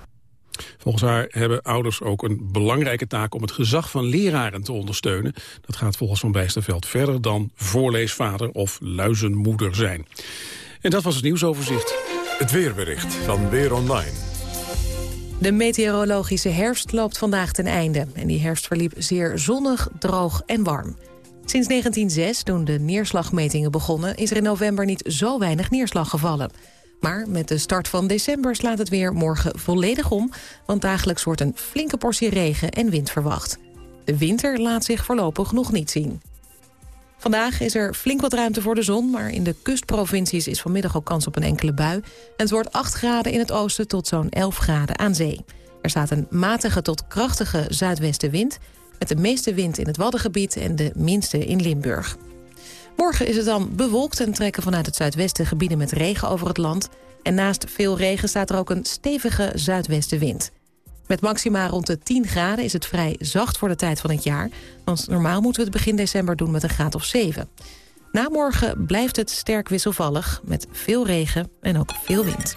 Volgens haar hebben ouders ook een belangrijke taak om het gezag van leraren te ondersteunen. Dat gaat volgens Van Bijsterveld verder dan voorleesvader of luizenmoeder zijn. En dat was het nieuwsoverzicht. Het weerbericht van Weer Online. De meteorologische herfst loopt vandaag ten einde. En die herfst verliep zeer zonnig, droog en warm. Sinds 1906, toen de neerslagmetingen begonnen... is er in november niet zo weinig neerslag gevallen. Maar met de start van december slaat het weer morgen volledig om... want dagelijks wordt een flinke portie regen en wind verwacht. De winter laat zich voorlopig nog niet zien. Vandaag is er flink wat ruimte voor de zon... maar in de kustprovincies is vanmiddag ook kans op een enkele bui. En het wordt 8 graden in het oosten tot zo'n 11 graden aan zee. Er staat een matige tot krachtige zuidwestenwind... met de meeste wind in het Waddengebied en de minste in Limburg. Morgen is het dan bewolkt en trekken vanuit het zuidwesten gebieden met regen over het land. En naast veel regen staat er ook een stevige zuidwestenwind. Met maxima rond de 10 graden is het vrij zacht voor de tijd van het jaar. Want normaal moeten we het begin december doen met een graad of 7. Na morgen blijft het sterk wisselvallig met veel regen en ook veel wind.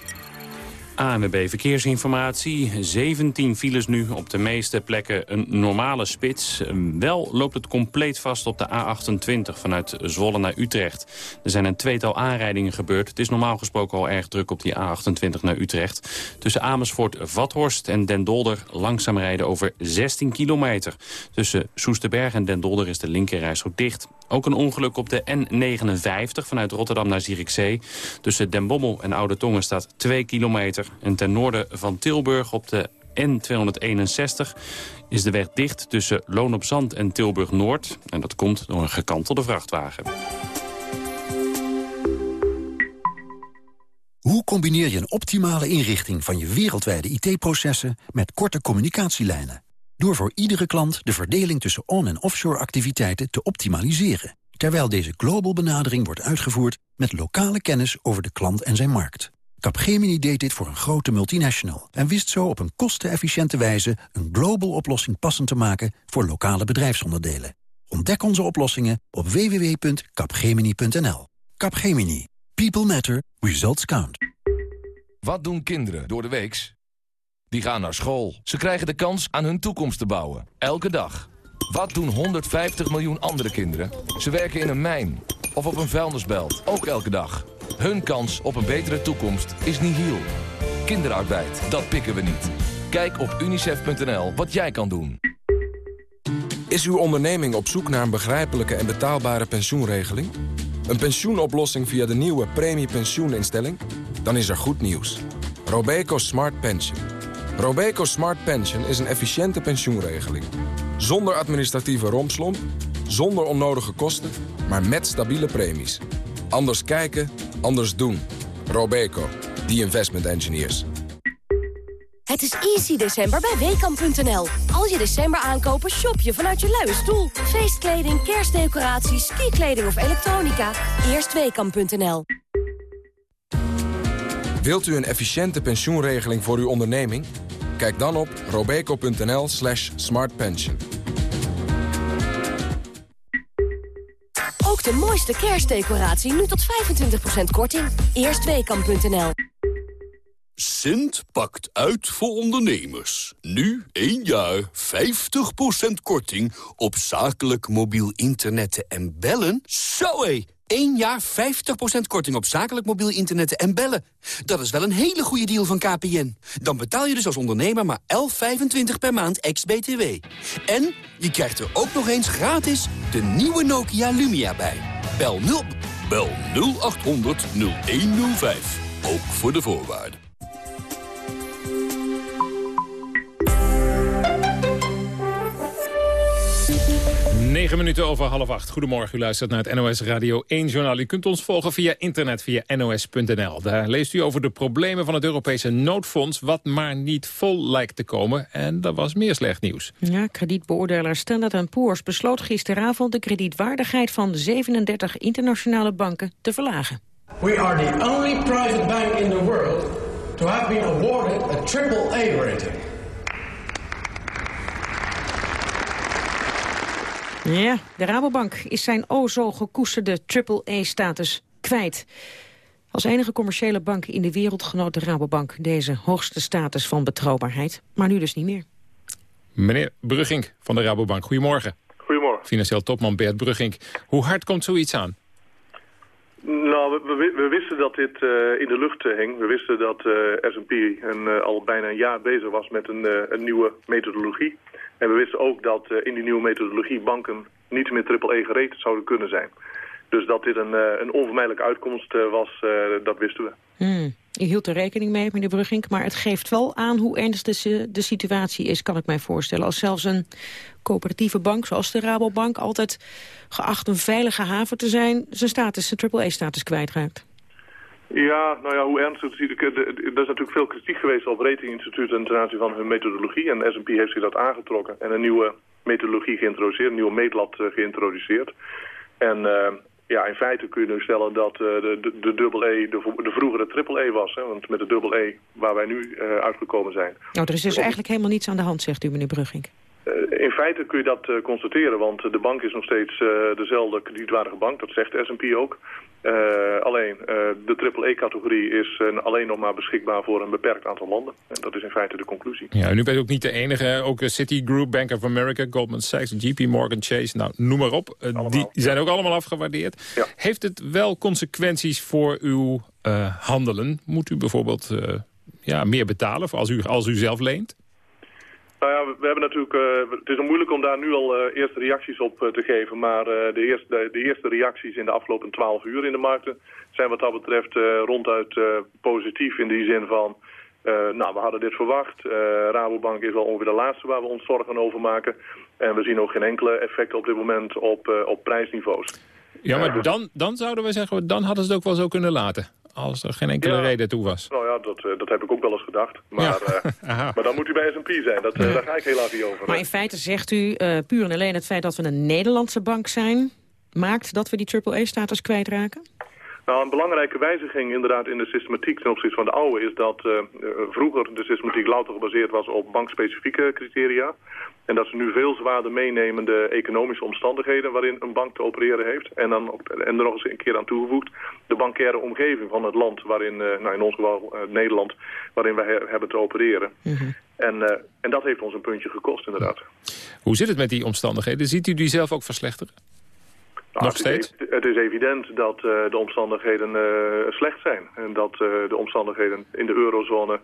ANWB Verkeersinformatie. 17 files nu op de meeste plekken een normale spits. Wel loopt het compleet vast op de A28 vanuit Zwolle naar Utrecht. Er zijn een tweetal aanrijdingen gebeurd. Het is normaal gesproken al erg druk op die A28 naar Utrecht. Tussen Amersfoort, Vathorst en Den Dolder langzaam rijden over 16 kilometer. Tussen Soesterberg en Den Dolder is de linkerreis ook dicht. Ook een ongeluk op de N59 vanuit Rotterdam naar Zierikzee. Tussen Den Bommel en Oude Tongen staat 2 kilometer. En ten noorden van Tilburg op de N261 is de weg dicht tussen Loon op Zand en Tilburg-Noord. En dat komt door een gekantelde vrachtwagen. Hoe combineer je een optimale inrichting van je wereldwijde IT-processen met korte communicatielijnen? Door voor iedere klant de verdeling tussen on- en offshore activiteiten te optimaliseren. Terwijl deze global benadering wordt uitgevoerd met lokale kennis over de klant en zijn markt. Capgemini deed dit voor een grote multinational en wist zo op een kostenefficiënte wijze een global oplossing passend te maken voor lokale bedrijfsonderdelen. Ontdek onze oplossingen op www.capgemini.nl. Capgemini. People matter. Results count. Wat doen kinderen door de weeks? Die gaan naar school. Ze krijgen de kans aan hun toekomst te bouwen. Elke dag. Wat doen 150 miljoen andere kinderen? Ze werken in een mijn of op een vuilnisbelt. Ook elke dag. Hun kans op een betere toekomst is nihil. Kinderarbeid, dat pikken we niet. Kijk op unicef.nl wat jij kan doen. Is uw onderneming op zoek naar een begrijpelijke en betaalbare pensioenregeling? Een pensioenoplossing via de nieuwe premiepensioeninstelling? Dan is er goed nieuws. Robeco Smart Pension. Robeco Smart Pension is een efficiënte pensioenregeling. Zonder administratieve rompslomp, zonder onnodige kosten, maar met stabiele premies. Anders kijken, anders doen. Robeco, the investment engineers. Het is easy december bij Weekamp.nl. Als je december aankopen, shop je vanuit je luie stoel. Feestkleding, kerstdecoraties, skikleding of elektronica. Eerst Weekamp.nl. Wilt u een efficiënte pensioenregeling voor uw onderneming? Kijk dan op robeco.nl slash smartpension. De mooiste kerstdecoratie nu tot 25% korting. Eerst Weekamp.nl. Sint pakt uit voor ondernemers. Nu 1 jaar 50% korting op zakelijk mobiel internetten en bellen. Zo hé, één jaar 50% korting op zakelijk mobiel internet en bellen. Dat is wel een hele goede deal van KPN. Dan betaal je dus als ondernemer maar 11,25 per maand ex-BTW. En je krijgt er ook nog eens gratis de nieuwe Nokia Lumia bij. Bel 0... Bel 0800 0105. Ook voor de voorwaarden. 9 minuten over half acht. Goedemorgen, u luistert naar het NOS Radio 1 journaal. U kunt ons volgen via internet, via nos.nl. Daar leest u over de problemen van het Europese noodfonds... wat maar niet vol lijkt te komen. En dat was meer slecht nieuws. Ja, kredietbeoordelaar Standard Poor's besloot gisteravond... de kredietwaardigheid van 37 internationale banken te verlagen. We are the only private bank in the world... to have been awarded a triple A rating. Ja, de Rabobank is zijn o zo gekoesterde triple-A-status kwijt. Als enige commerciële bank in de wereld genoot de Rabobank deze hoogste status van betrouwbaarheid. Maar nu dus niet meer. Meneer Bruggink van de Rabobank, goedemorgen. Goedemorgen. Financieel topman Bert Bruggink. Hoe hard komt zoiets aan? Nou, we, we, wisten dat dit uh, in de lucht uh, hing. We wisten dat uh, S&P al bijna een jaar bezig was met een, een nieuwe methodologie. En we wisten ook dat uh, in die nieuwe methodologie banken niet meer triple-E gereed zouden kunnen zijn. Dus dat dit een, uh, een onvermijdelijke uitkomst uh, was, dat wisten we. Hmm. U hield er rekening mee, meneer Brugging, maar het geeft wel aan hoe ernstig de, de situatie is, kan ik mij voorstellen. Als zelfs een coöperatieve bank, zoals de Rabobank, altijd geacht een veilige haven te zijn, zijn status, zijn triple-E-status kwijtraakt. Ja, nou ja, hoe ernstig het is. Er is natuurlijk veel kritiek geweest op ratinginstituten ten aanzien van hun methodologie. En S&P heeft zich dat aangetrokken en een nieuwe methodologie geïntroduceerd, een nieuwe meetlat uh, geïntroduceerd. En uh, ja, in feite kun je nu stellen dat uh, de, de, dubbel E de, de vroegere triple E was. Hè, want met de dubbel E waar wij nu uitgekomen zijn. Nou, er is dus eigenlijk helemaal niets aan de hand, zegt u, meneer Brugging. in feite kun je dat constateren, want de bank is nog steeds dezelfde kredietwaardige bank. Dat zegt S&P ook. Uh, alleen, uh, de triple-E-categorie is uh, alleen nog maar beschikbaar voor een beperkt aantal landen. En dat is in feite de conclusie. Ja, en u bent ook niet de enige. Ook Citigroup, Bank of America, Goldman Sachs, JP Morgan Chase, nou, noem maar op. die zijn ook allemaal afgewaardeerd. Ja. Heeft het wel consequenties voor uw handelen? Moet u bijvoorbeeld ja, meer betalen als u, als u zelf leent? Nou ja, we hebben natuurlijk, uh, het is moeilijk om daar nu al uh, eerste reacties op uh, te geven. Maar de, eerste, de, de, eerste reacties in de afgelopen 12 uur in de markten zijn wat dat betreft ronduit positief. In die zin van, nou we hadden dit verwacht. Rabobank is wel ongeveer de laatste waar we ons zorgen over maken. En we zien ook geen enkele effecten op dit moment op, op prijsniveaus. Ja, maar dan, dan zouden we zeggen, dan hadden ze het ook wel zo kunnen laten als er geen enkele ja. reden toe was. Nou ja, dat, uh, dat heb ik ook wel eens gedacht. Maar, uh, maar dan moet u bij S&P zijn. Dat, uh, daar ga ik helaas niet over. Maar in feite zegt u, puur en alleen het feit dat we een Nederlandse bank zijn... maakt dat we die triple-E-status kwijtraken? Nou, een belangrijke wijziging inderdaad in de systematiek ten opzichte van de oude... is dat vroeger de systematiek louter gebaseerd was op bankspecifieke criteria. En dat ze nu veel zwaarder meenemen de economische omstandigheden waarin een bank te opereren heeft. En, dan, en er nog eens een keer aan toegevoegd de bankaire omgeving van het land waarin, uh, nou in ons geval uh, Nederland, waarin wij he hebben te opereren. Mm -hmm. en, uh, en dat heeft ons een puntje gekost inderdaad. Hoe zit het met die omstandigheden? Ziet u die zelf ook verslechteren? Nou, nog steeds? Het is, het is evident dat de omstandigheden slecht zijn. En dat de omstandigheden in de eurozone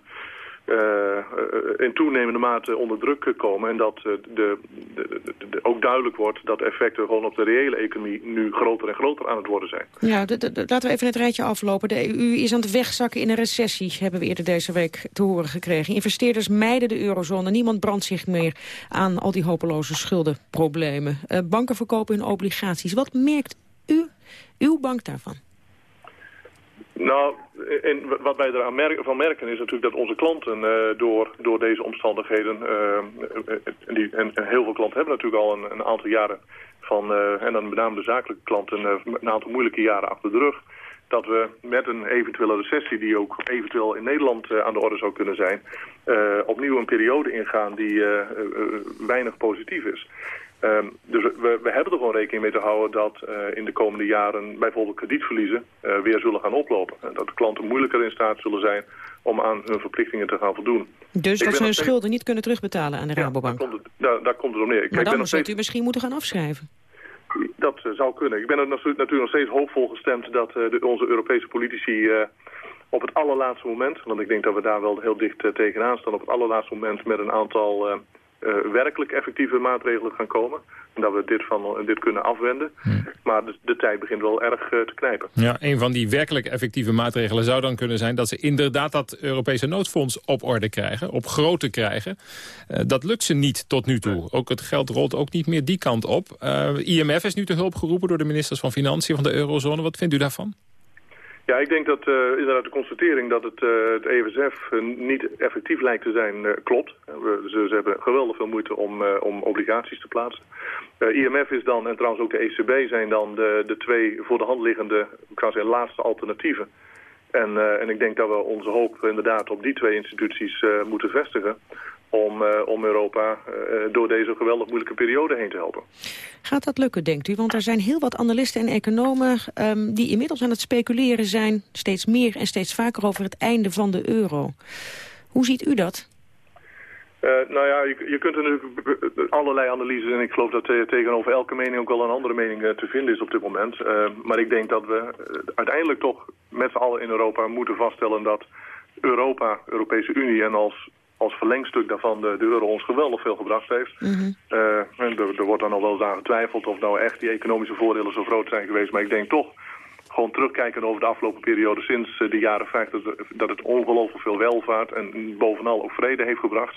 in toenemende mate onder druk komen. En dat uh, de, de, de, ook duidelijk wordt dat de effecten gewoon op de reële economie nu groter en groter aan het worden zijn. Ja, laten we even het rijtje aflopen. De EU is aan het wegzakken in een recessie, hebben we eerder deze week te horen gekregen. Investeerders mijden de eurozone. Niemand brandt zich meer aan al die hopeloze schuldenproblemen. Banken verkopen hun obligaties. Wat merkt u, uw bank daarvan? Nou, en wat wij eraan merken, van merken is natuurlijk dat onze klanten uh, door, door deze omstandigheden, en, die, en, heel veel klanten hebben natuurlijk al een, een aantal jaren van, uh, en dan met name de zakelijke klanten, een aantal moeilijke jaren achter de rug, dat we met een eventuele recessie die ook eventueel in Nederland aan de orde zou kunnen zijn, opnieuw een periode ingaan die weinig positief is. Um, dus we, we, hebben er gewoon rekening mee te houden dat uh, in de komende jaren bijvoorbeeld kredietverliezen uh, weer zullen gaan oplopen. En dat de klanten moeilijker in staat zullen zijn om aan hun verplichtingen te gaan voldoen. Dus Ik dat ze hun schulden steeds... niet kunnen terugbetalen aan de ja, Rabobank? Daar komt, het, daar, daar komt het om neer. Maar Kijk, dan zult steeds... u misschien moeten gaan afschrijven. Dat zou kunnen. Ik ben er natuurlijk nog steeds hoopvol gestemd dat de, onze Europese politici op het allerlaatste moment, want ik denk dat we daar wel heel dicht tegenaan staan, op het allerlaatste moment met een aantal uh, werkelijk effectieve maatregelen gaan komen. En dat we dit, van, dit kunnen afwenden. Maar de, de, tijd begint wel erg uh, te knijpen. Ja, een van die werkelijk effectieve maatregelen zou dan kunnen zijn... dat ze inderdaad dat Europese noodfonds op orde krijgen, op grootte krijgen. Uh, dat lukt ze niet tot nu toe. Ook het geld rolt ook niet meer die kant op. IMF is nu te hulp geroepen door de ministers van Financiën van de eurozone. Wat vindt u daarvan? Ja, ik denk dat uh, inderdaad de constatering dat het, uh, het EFSF niet effectief lijkt te zijn klopt. We, ze, ze, hebben geweldig veel moeite om, om obligaties te plaatsen. IMF is dan, en trouwens ook de ECB, zijn dan de, de twee voor de hand liggende, ik kan zeggen, laatste alternatieven. En, en ik denk dat we onze hoop inderdaad op die twee instituties moeten vestigen om, uh, om Europa uh, door deze geweldig moeilijke periode heen te helpen. Gaat dat lukken, denkt u? Want er zijn heel wat analisten en economen um, die inmiddels aan het speculeren zijn... steeds meer en steeds vaker over het einde van de euro. Hoe ziet u dat? Uh, nou ja, je, je, kunt er natuurlijk allerlei analyses en ik geloof dat tegenover elke mening ook wel een andere mening te vinden is op dit moment. maar ik denk dat we uiteindelijk toch met z'n allen in Europa moeten vaststellen dat Europa, Europese Unie en als als verlengstuk daarvan de, de euro ons geweldig veel gebracht heeft. Mm er, wordt dan al wel eens aan getwijfeld of nou echt die economische voordelen zo groot zijn geweest. Maar ik denk toch, gewoon terugkijken over de afgelopen periode sinds eh, de jaren 50... dat het ongelooflijk veel welvaart en bovenal ook vrede heeft gebracht.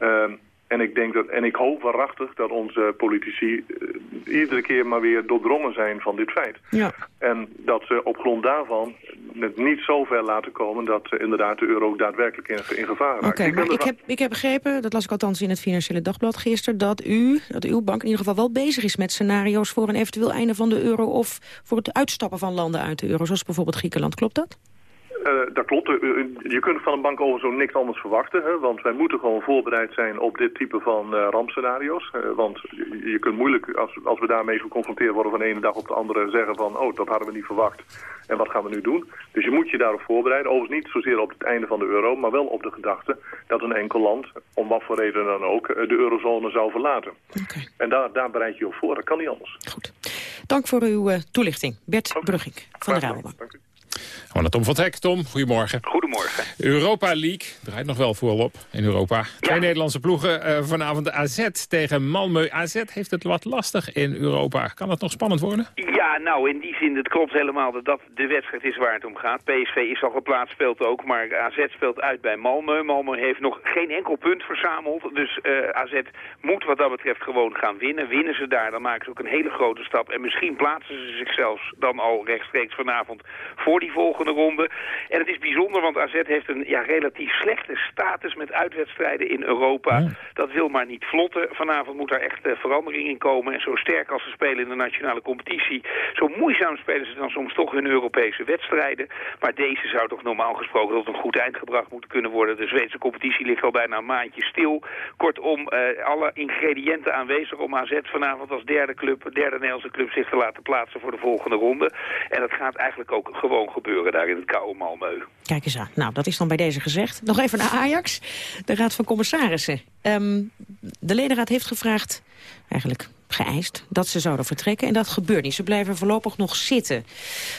Uh, en ik, denk dat, en ik hoop waarachtig dat onze politici uh, iedere keer maar weer doordrongen zijn van dit feit. Ja. En dat ze op grond daarvan het niet zo ver laten komen dat uh, inderdaad de euro daadwerkelijk in, in gevaar raakt. Oké, maar ik heb, ik heb begrepen, dat las ik althans in het Financiële Dagblad gisteren, dat u, dat uw bank in ieder geval wel bezig is met scenario's voor een eventueel einde van de euro of voor het uitstappen van landen uit de euro, zoals bijvoorbeeld Griekenland. Klopt dat? Uh, dat klopt. Uh, je kunt van een bank over zo niks anders verwachten. Hè, want wij moeten gewoon voorbereid zijn op dit type van uh, rampscenario's. want je, je, kunt moeilijk, als, als we daarmee geconfronteerd worden van de ene dag op de andere, zeggen van, oh, dat hadden we niet verwacht. En wat gaan we nu doen? Dus je moet je daarop voorbereiden. Overigens niet zozeer op het einde van de euro, maar wel op de gedachte dat een enkel land, om wat voor reden dan ook, de eurozone zou verlaten. Okay. En daar, daar bereid je je op voor. Dat kan niet anders. Goed. Dank voor uw toelichting. Bert okay. Brugging van de Rabobank. Dank u. Gewoon naar Tom van Hek. Tom, goedemorgen. Goedemorgen. Europa League draait nog wel voorop in Europa. Twee Nederlandse ploegen. Uh, vanavond AZ tegen Malmö. AZ heeft het wat lastig in Europa. Kan dat nog spannend worden? Ja, nou in die zin, het klopt helemaal dat dat de wedstrijd is waar het om gaat. PSV is al geplaatst, speelt ook, maar AZ speelt uit bij Malmö. Malmö heeft nog geen enkel punt verzameld. Dus uh, AZ moet wat dat betreft gewoon gaan winnen. Winnen ze daar, dan maken ze ook een hele grote stap. En misschien plaatsen ze zichzelf dan al rechtstreeks vanavond voor die volgende ronde. En het is bijzonder, want AZ heeft een ja, relatief slechte status met uitwedstrijden in Europa. Dat wil maar niet vlotten. Vanavond moet daar echt uh, verandering in komen. En zo sterk als ze spelen in de nationale competitie, zo moeizaam spelen ze dan soms toch hun Europese wedstrijden. Maar deze zou toch normaal gesproken tot een goed eind gebracht moeten kunnen worden. De Zweedse competitie ligt al bijna een maandje stil. Kortom, uh, alle ingrediënten aanwezig om AZ vanavond als derde club, derde Nederlandse club zich te laten plaatsen voor de volgende ronde. En dat gaat eigenlijk ook gewoon gebeuren daar in het koude Malmö. Kijk eens aan. Nou, dat is dan bij deze gezegd. Nog even naar Ajax, de Raad van Commissarissen. Um, de ledenraad heeft gevraagd, eigenlijk geëist dat ze zouden vertrekken. En dat gebeurt niet. Ze blijven voorlopig nog zitten.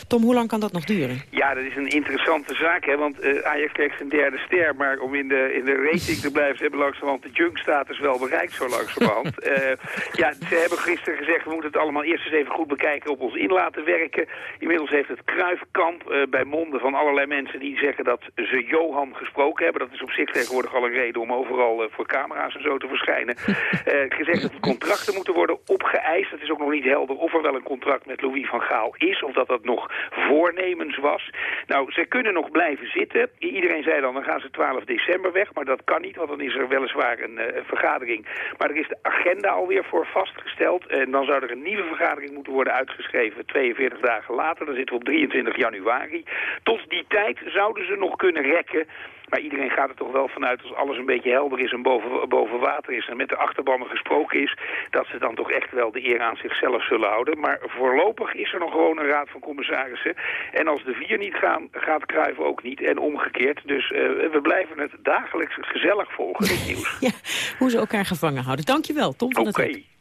Tom, hoe lang kan dat nog duren? Ja, dat is een interessante zaak. Hè? Want uh, Ajax kreeg zijn derde ster. Maar om in de, in de rating te blijven... ze hebben langzamerhand de junk-status wel bereikt zo langzamerhand. uh, ja, ze hebben gisteren gezegd... we moeten het allemaal eerst eens even goed bekijken... op ons in laten werken. Inmiddels heeft het Kruifkamp uh, bij monden van allerlei mensen... die zeggen dat ze Johan gesproken hebben. Dat is op zich tegenwoordig al een reden om overal voor camera's en zo te verschijnen. gezegd dat de contracten moeten worden opgeëist. Het is ook nog niet helder of er wel een contract met Louis van Gaal is... of dat dat nog voornemens was. Nou, ze kunnen nog blijven zitten. Iedereen zei dan, dan gaan ze 12 december weg. Maar dat kan niet, want dan is er weliswaar een uh, vergadering. Maar er is de agenda alweer voor vastgesteld. En dan zou er een nieuwe vergadering moeten worden uitgeschreven... 42 dagen later, dan zitten we op 23 januari. Tot die tijd zouden ze nog kunnen rekken... Maar iedereen gaat er toch wel vanuit als alles een beetje helder is en boven, boven water is... en met de achterbannen gesproken is, dat ze dan toch echt wel de eer aan zichzelf zullen houden. Maar voorlopig is er nog gewoon een raad van commissarissen. En als de vier niet gaan, gaat Kruijf ook niet. En omgekeerd. Dus uh, we blijven het dagelijks gezellig volgen, dit nieuws. ja, hoe ze elkaar gevangen houden. Dankjewel, Tom van okay. het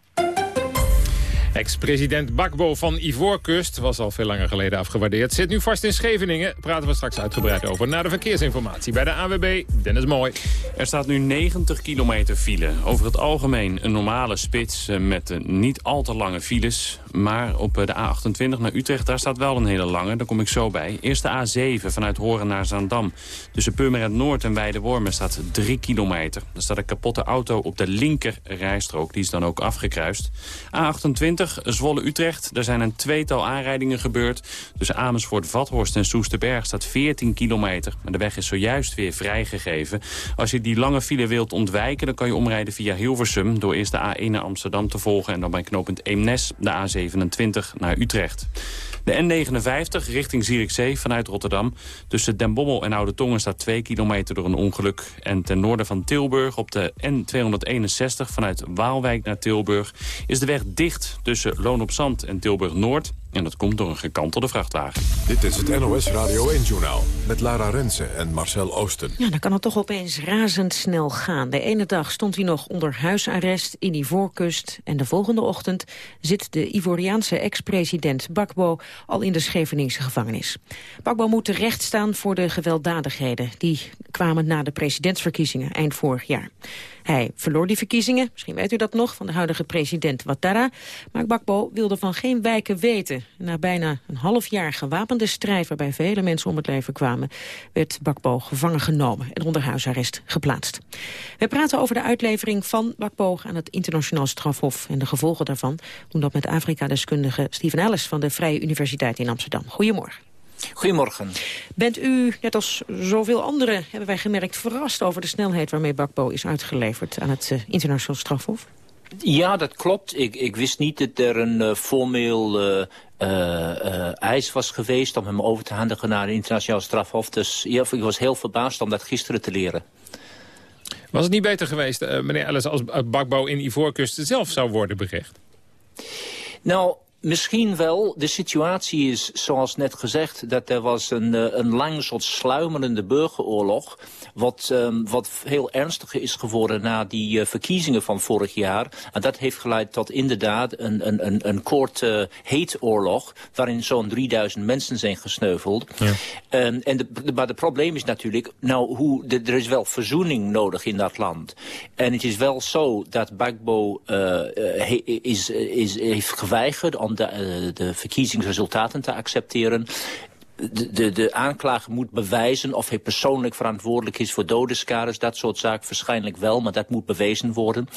Ex-president Bakbo van Ivoorkust was al veel langer geleden afgewaardeerd. Zit nu vast in Scheveningen. Praten we straks uitgebreid over. Na de verkeersinformatie bij de AWB, Dennis Mooi. Er staat nu 90 kilometer file. Over het algemeen een normale spits eh, met eh, niet al te lange files. Maar op eh, de A28 naar Utrecht, daar staat wel een hele lange. Daar kom ik zo bij. Eerst de A7 vanuit Horen naar Zaandam. Tussen Purmerend Noord en Weidewormen staat 3 kilometer. Er staat een kapotte auto op de linker rijstrook. Die is dan ook afgekruist. A28 Zwolle-Utrecht. Er zijn een tweetal aanrijdingen gebeurd. Tussen Amersfoort, Vathorst en Soesterberg staat 14 kilometer. Maar de weg is zojuist weer vrijgegeven. Als je die lange file wilt ontwijken, dan kan je omrijden via Hilversum... door eerst de A1 naar Amsterdam te volgen en dan bij knooppunt Eemnes de A27 naar Utrecht. De N59 richting Zierikzee vanuit Rotterdam. Tussen Den Bommel en Oude Tongen staat 2 kilometer door een ongeluk. En ten noorden van Tilburg op de N261 vanuit Waalwijk naar Tilburg... is de weg dicht tussen Loon op Zand en Tilburg-Noord. En dat komt door een gekantelde vrachtwagen. Dit is het NOS Radio 1-journaal met Lara Rensen en Marcel Oosten. Ja, dan kan het toch opeens razendsnel gaan. De ene dag stond hij nog onder huisarrest in Ivoorkust... en de volgende ochtend zit de Ivoriaanse ex-president Bakbo... al in de Scheveningse gevangenis. Bakbo moet terecht staan voor de gewelddadigheden... die kwamen na de presidentsverkiezingen eind vorig jaar. Hij verloor die verkiezingen, misschien weet u dat nog, van de huidige president Ouattara. Maar Bakbo wilde van geen wijken weten. Na bijna een half jaar gewapende strijd waarbij vele mensen om het leven kwamen... werd Bakbo gevangen genomen en onder huisarrest geplaatst. We praten over de uitlevering van Bakbo aan het internationaal strafhof... en de gevolgen daarvan doen dat met Afrika-deskundige Steven Ellis... van de Vrije Universiteit in Amsterdam. Goedemorgen. Goedemorgen. Bent u, net als zoveel anderen, hebben wij gemerkt... verrast over de snelheid waarmee Bakbo is uitgeleverd... aan het uh, internationaal strafhof? Ja, dat klopt. Ik, ik wist niet dat er een uh, formeel uh, eis was geweest... om hem over te handigen naar het internationaal strafhof. Dus ja, ik was heel verbaasd om dat gisteren te leren. Was het niet beter geweest, meneer Ellis... als Bakbo in Ivoorkust zelf zou worden berecht? Nou, Misschien wel. De situatie is, zoals net gezegd, dat er was een, een lang soort sluimerende burgeroorlog. Wat, um, wat heel ernstiger is geworden na die uh, verkiezingen van vorig jaar. En dat heeft geleid tot inderdaad een, een, een, een kort uh, heetoorlog... waarin zo'n 3000 mensen zijn gesneuveld. Ja. Um, en de, de, maar het probleem is natuurlijk... nou, hoe, de, er is wel verzoening nodig in dat land. En het is wel zo dat Bagbo uh, he, is, is, heeft geweigerd... om de, de verkiezingsresultaten te accepteren de, de, de aanklager moet bewijzen of hij persoonlijk verantwoordelijk is voor dodeskades. Dat soort zaken waarschijnlijk wel, maar dat moet bewezen worden.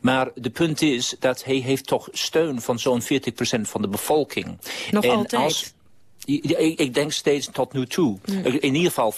Maar de punt is dat hij heeft toch steun van zo'n 40% van de bevolking. Nog en altijd? Als, ik denk steeds tot nu toe. In ieder geval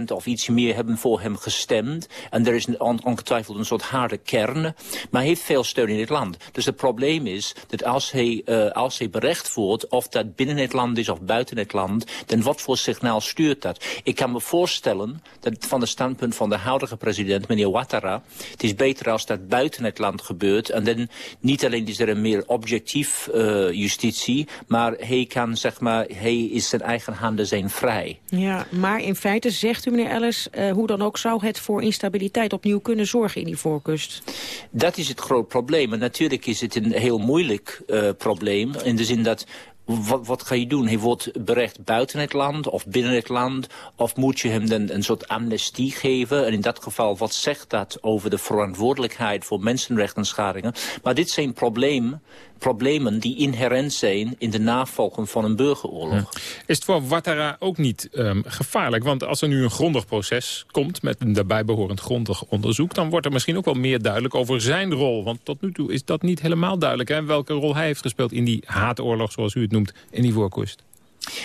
40% of iets meer hebben voor hem gestemd. En er is ongetwijfeld een soort harde kern. Maar hij heeft veel steun in het land. Dus het probleem is dat als hij, uh, als hij berecht wordt... of dat binnen het land is of buiten het land... dan wat voor signaal stuurt dat? Ik kan me voorstellen dat van het standpunt van de huidige president... meneer Ouattara... het is beter als dat buiten het land gebeurt. En dan niet alleen is er een meer objectief uh, justitie... maar hij kan, zeg maar... Hij is zijn eigen handen zijn vrij. Ja, maar in feite zegt u, meneer Ellis, uh, hoe dan ook zou het voor instabiliteit opnieuw kunnen zorgen in die voorkust? Dat is het groot probleem. En natuurlijk is het een heel moeilijk uh, probleem. In de zin dat wat, wat ga je doen? Hij wordt berecht buiten het land of binnen het land? Of moet je hem dan een soort amnestie geven? En in dat geval, wat zegt dat over de verantwoordelijkheid voor mensenrechtenschadingen? Maar dit zijn problemen, problemen die inherent zijn in de navolging van een burgeroorlog. Is het voor Ouattara ook niet um, gevaarlijk? Want als er nu een grondig proces komt met een daarbij behorend grondig onderzoek... dan wordt er misschien ook wel meer duidelijk over zijn rol. Want tot nu toe is dat niet helemaal duidelijk. Hè? Welke rol hij heeft gespeeld in die haatoorlog, zoals u het noemt, in die voorkust.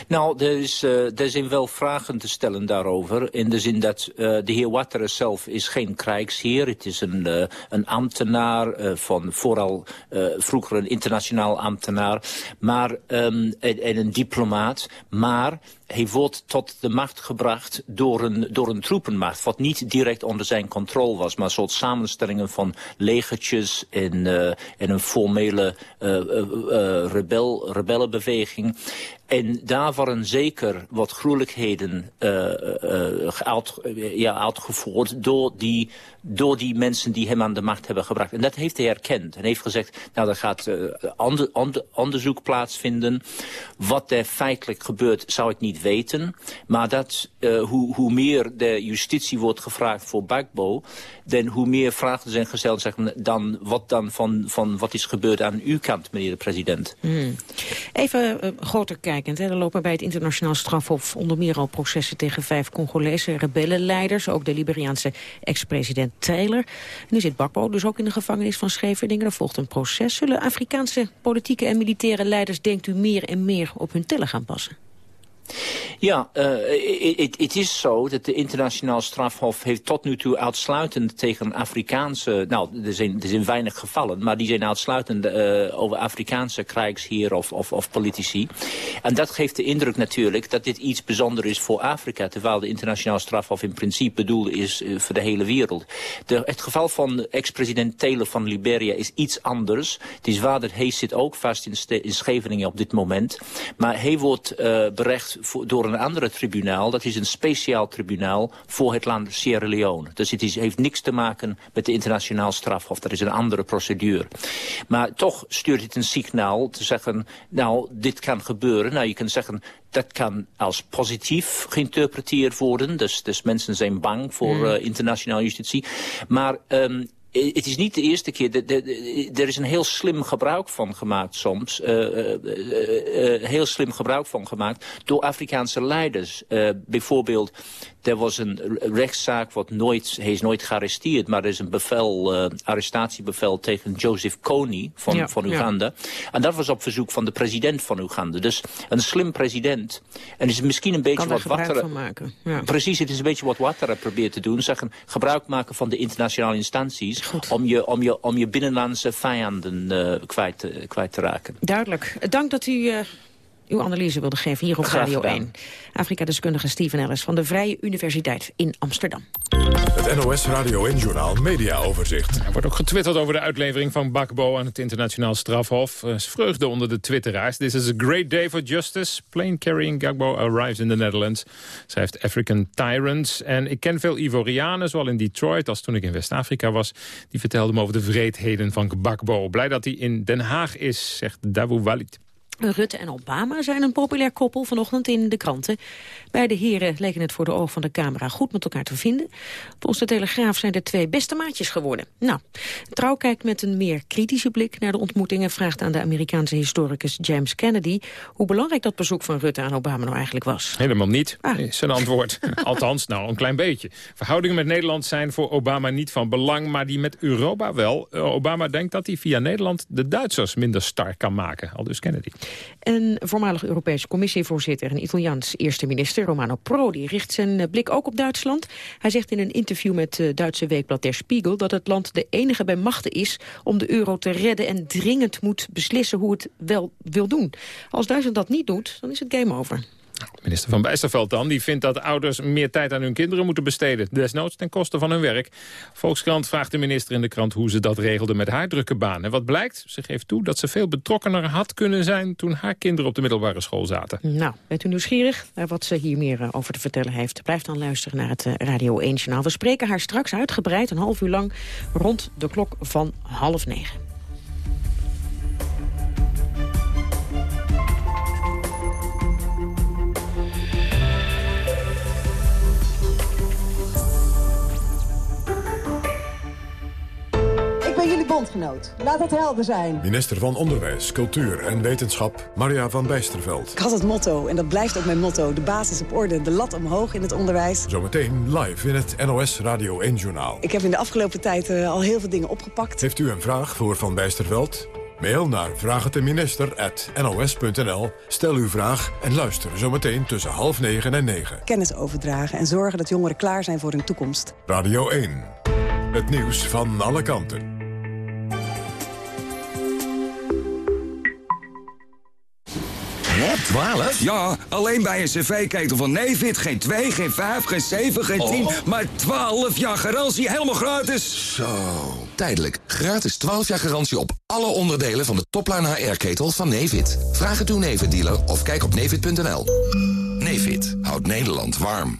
Nou, er, is, uh, er zijn wel vragen te stellen daarover. In de zin dat uh, de heer Watteren zelf is geen krijgsheer. Het is een, uh, een ambtenaar, van vooral vroeger een internationaal ambtenaar. Maar, en, en een diplomaat. Maar hij wordt tot de macht gebracht door een, door een troepenmacht... wat niet direct onder zijn controle was... maar een soort samenstellingen van legertjes en, en een formele uh, uh, rebel, rebellenbeweging. En daar waren zeker wat gruwelijkheden uit, ja, uitgevoerd door die, door die mensen die hem aan de macht hebben gebracht. En dat heeft hij erkend. En heeft gezegd, nou, er gaat ander, onderzoek plaatsvinden. Wat er feitelijk gebeurt, zou ik niet weten. Maar dat, hoe, hoe meer de justitie wordt gevraagd voor Bagbo... dan hoe meer vragen zijn gesteld zeggen, dan wat dan van, van wat is gebeurd aan uw kant, meneer de president. Hmm. Even uh, groter kijkend. Hè. Er lopen bij het internationaal strafhof onder meer al processen tegen vijf Congolese rebellenleiders. Ook de Liberiaanse ex-president Taylor. Nu zit Bakbo dus ook in de gevangenis van Scheverdingen. Er volgt een proces. Zullen Afrikaanse politieke en militaire leiders, denkt u, meer en meer op hun tellen gaan passen? Ja, het is zo dat de internationaal strafhof heeft tot nu toe uitsluitend tegen Afrikaanse... Nou, er zijn, er zijn weinig gevallen, maar die zijn uitsluitend uh, over Afrikaanse krijgsheer of, of, of, politici. En dat geeft de indruk natuurlijk dat dit iets bijzonders is voor Afrika... terwijl de internationaal strafhof in principe bedoeld is uh, voor de hele wereld. De, het geval van ex-president Taylor van Liberia is iets anders. Het is waar dat hij zit ook vast in, in Scheveningen op dit moment. Maar hij wordt uh, berecht voor, door een andere tribunaal. Dat is een speciaal tribunaal voor het land Sierra Leone. Dus het is, heeft niks te maken met de internationaal strafhof. Dat is een andere procedure. Maar toch stuurt het een signaal te zeggen... nou, dit kan gebeuren. Nou, je kan zeggen, dat kan als positief geïnterpreteerd worden. Dus, dus mensen zijn bang voor mm. uh, internationale justitie. Maar... Um, het is niet de eerste keer. De, de, de, er is een heel slim gebruik van gemaakt soms. Uh, uh, uh, heel slim gebruik van gemaakt door Afrikaanse leiders. bijvoorbeeld er was een rechtszaak, wat nooit, hij is nooit gearresteerd... maar er is een bevel, arrestatiebevel tegen Joseph Kony van, ja, van Uganda. Ja. En dat was op verzoek van de president van Uganda. Dus een slim president. En is misschien een beetje wat maken. Ja. Precies, het is een beetje wat Ouattara probeert te doen. Zeggen, gebruik maken van de internationale instanties... Om je, om, je, om je binnenlandse vijanden uh, kwijt, kwijt te raken. Duidelijk. Dank dat u uw analyse wilde geven hier op Radio 1. Afrika-deskundige Steven Ellis van de Vrije Universiteit in Amsterdam. Het NOS Radio 1-journaal Mediaoverzicht. Er wordt ook getwitterd over de uitlevering van Bakbo aan het internationaal strafhof. Er is vreugde onder de twitteraars. This is a great day for justice. Plane carrying Gbagbo arrives in the Netherlands. Schrijft African Tyrants. En ik ken veel Ivorianen, zowel in Detroit als toen ik in West-Afrika was. Die vertelden me over de vreedheden van Gbagbo. Blij dat hij in Den Haag is, zegt Davou Walid. Rutte en Obama zijn een populair koppel vanochtend in de kranten. Beide heren leken het voor de oog van de camera goed met elkaar te vinden. Volgens de Telegraaf zijn de twee beste maatjes geworden. Nou, Trouw kijkt met een meer kritische blik naar de ontmoeting... en vraagt aan de Amerikaanse historicus James Kennedy... hoe belangrijk dat bezoek van Rutte aan Obama nou eigenlijk was. Helemaal niet, ah. is zijn antwoord. Althans, nou, een klein beetje. Verhoudingen met Nederland zijn voor Obama niet van belang... maar die met Europa wel. Obama denkt dat hij via Nederland de Duitsers minder sterk kan maken. Al dus Kennedy. En voormalig Europese commissievoorzitter en Italiaans eerste minister Romano Prodi richt zijn blik ook op Duitsland. Hij zegt in een interview met het Duitse weekblad Der Spiegel dat het land de enige bij machten is om de euro te redden en dringend moet beslissen hoe het wel wil doen. Als Duitsland dat niet doet, dan is het game over. Minister van Bijsterveld dan, die vindt dat ouders meer tijd aan hun kinderen moeten besteden. Desnoods ten koste van hun werk. Volkskrant vraagt de minister in de krant hoe ze dat regelde met haar drukke baan. En wat blijkt? Ze geeft toe dat ze veel betrokkener had kunnen zijn toen haar kinderen op de middelbare school zaten. Nou, bent u nieuwsgierig naar wat ze hier meer eh, over te vertellen heeft? Blijf dan luisteren naar het eh, Radio 1 Journaal. We spreken haar straks uitgebreid, een half uur lang, rond de klok van half negen. Bondgenoot. Laat het helder zijn. Minister van Onderwijs, Cultuur en Wetenschap, Maria van Bijsterveld. Ik had het motto, en dat blijft ook mijn motto. De basis op orde, de lat omhoog in het onderwijs. Zometeen live in het NOS Radio 1-journaal. Ik heb in de afgelopen tijd uh, al heel veel dingen opgepakt. Heeft u een vraag voor Van Bijsterveld? Mail naar vraagteminister.nos.nl. Stel uw vraag en luister zometeen tussen half negen en negen. Kennis overdragen en zorgen dat jongeren klaar zijn voor hun toekomst. Radio 1. Het nieuws van alle kanten. Wat, 12? Ja, alleen bij een cv-ketel van Nevid. Geen 2, geen 5, geen 7, geen 10, maar 12 jaar garantie. Helemaal gratis. Zo, tijdelijk gratis 12 jaar garantie op alle onderdelen van de topline HR-ketel van Nevid. Vraag het uw Nevid-dealer of kijk op nevid.nl. Nevid houdt Nederland warm.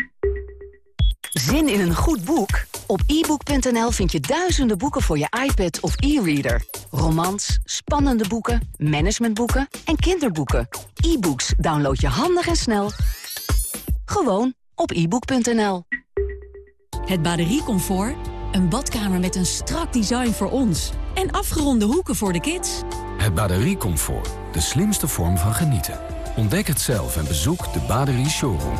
Zin in een goed boek? Op ebook.nl vind je duizenden boeken voor je iPad of e-reader. Romans, spannende boeken, managementboeken en kinderboeken. E-books download je handig en snel. Gewoon op ebook.nl. Het bateriecomfort, een badkamer met een strak design voor ons... en afgeronde hoeken voor de kids. Het bateriecomfort, de slimste vorm van genieten. Ontdek het zelf en bezoek de Baderie Showroom.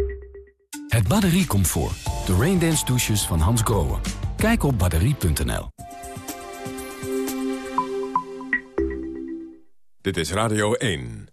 Het batteriecomfort. De Raindance douches van Hans Grohe. Kijk op batterie.nl. Dit is Radio 1.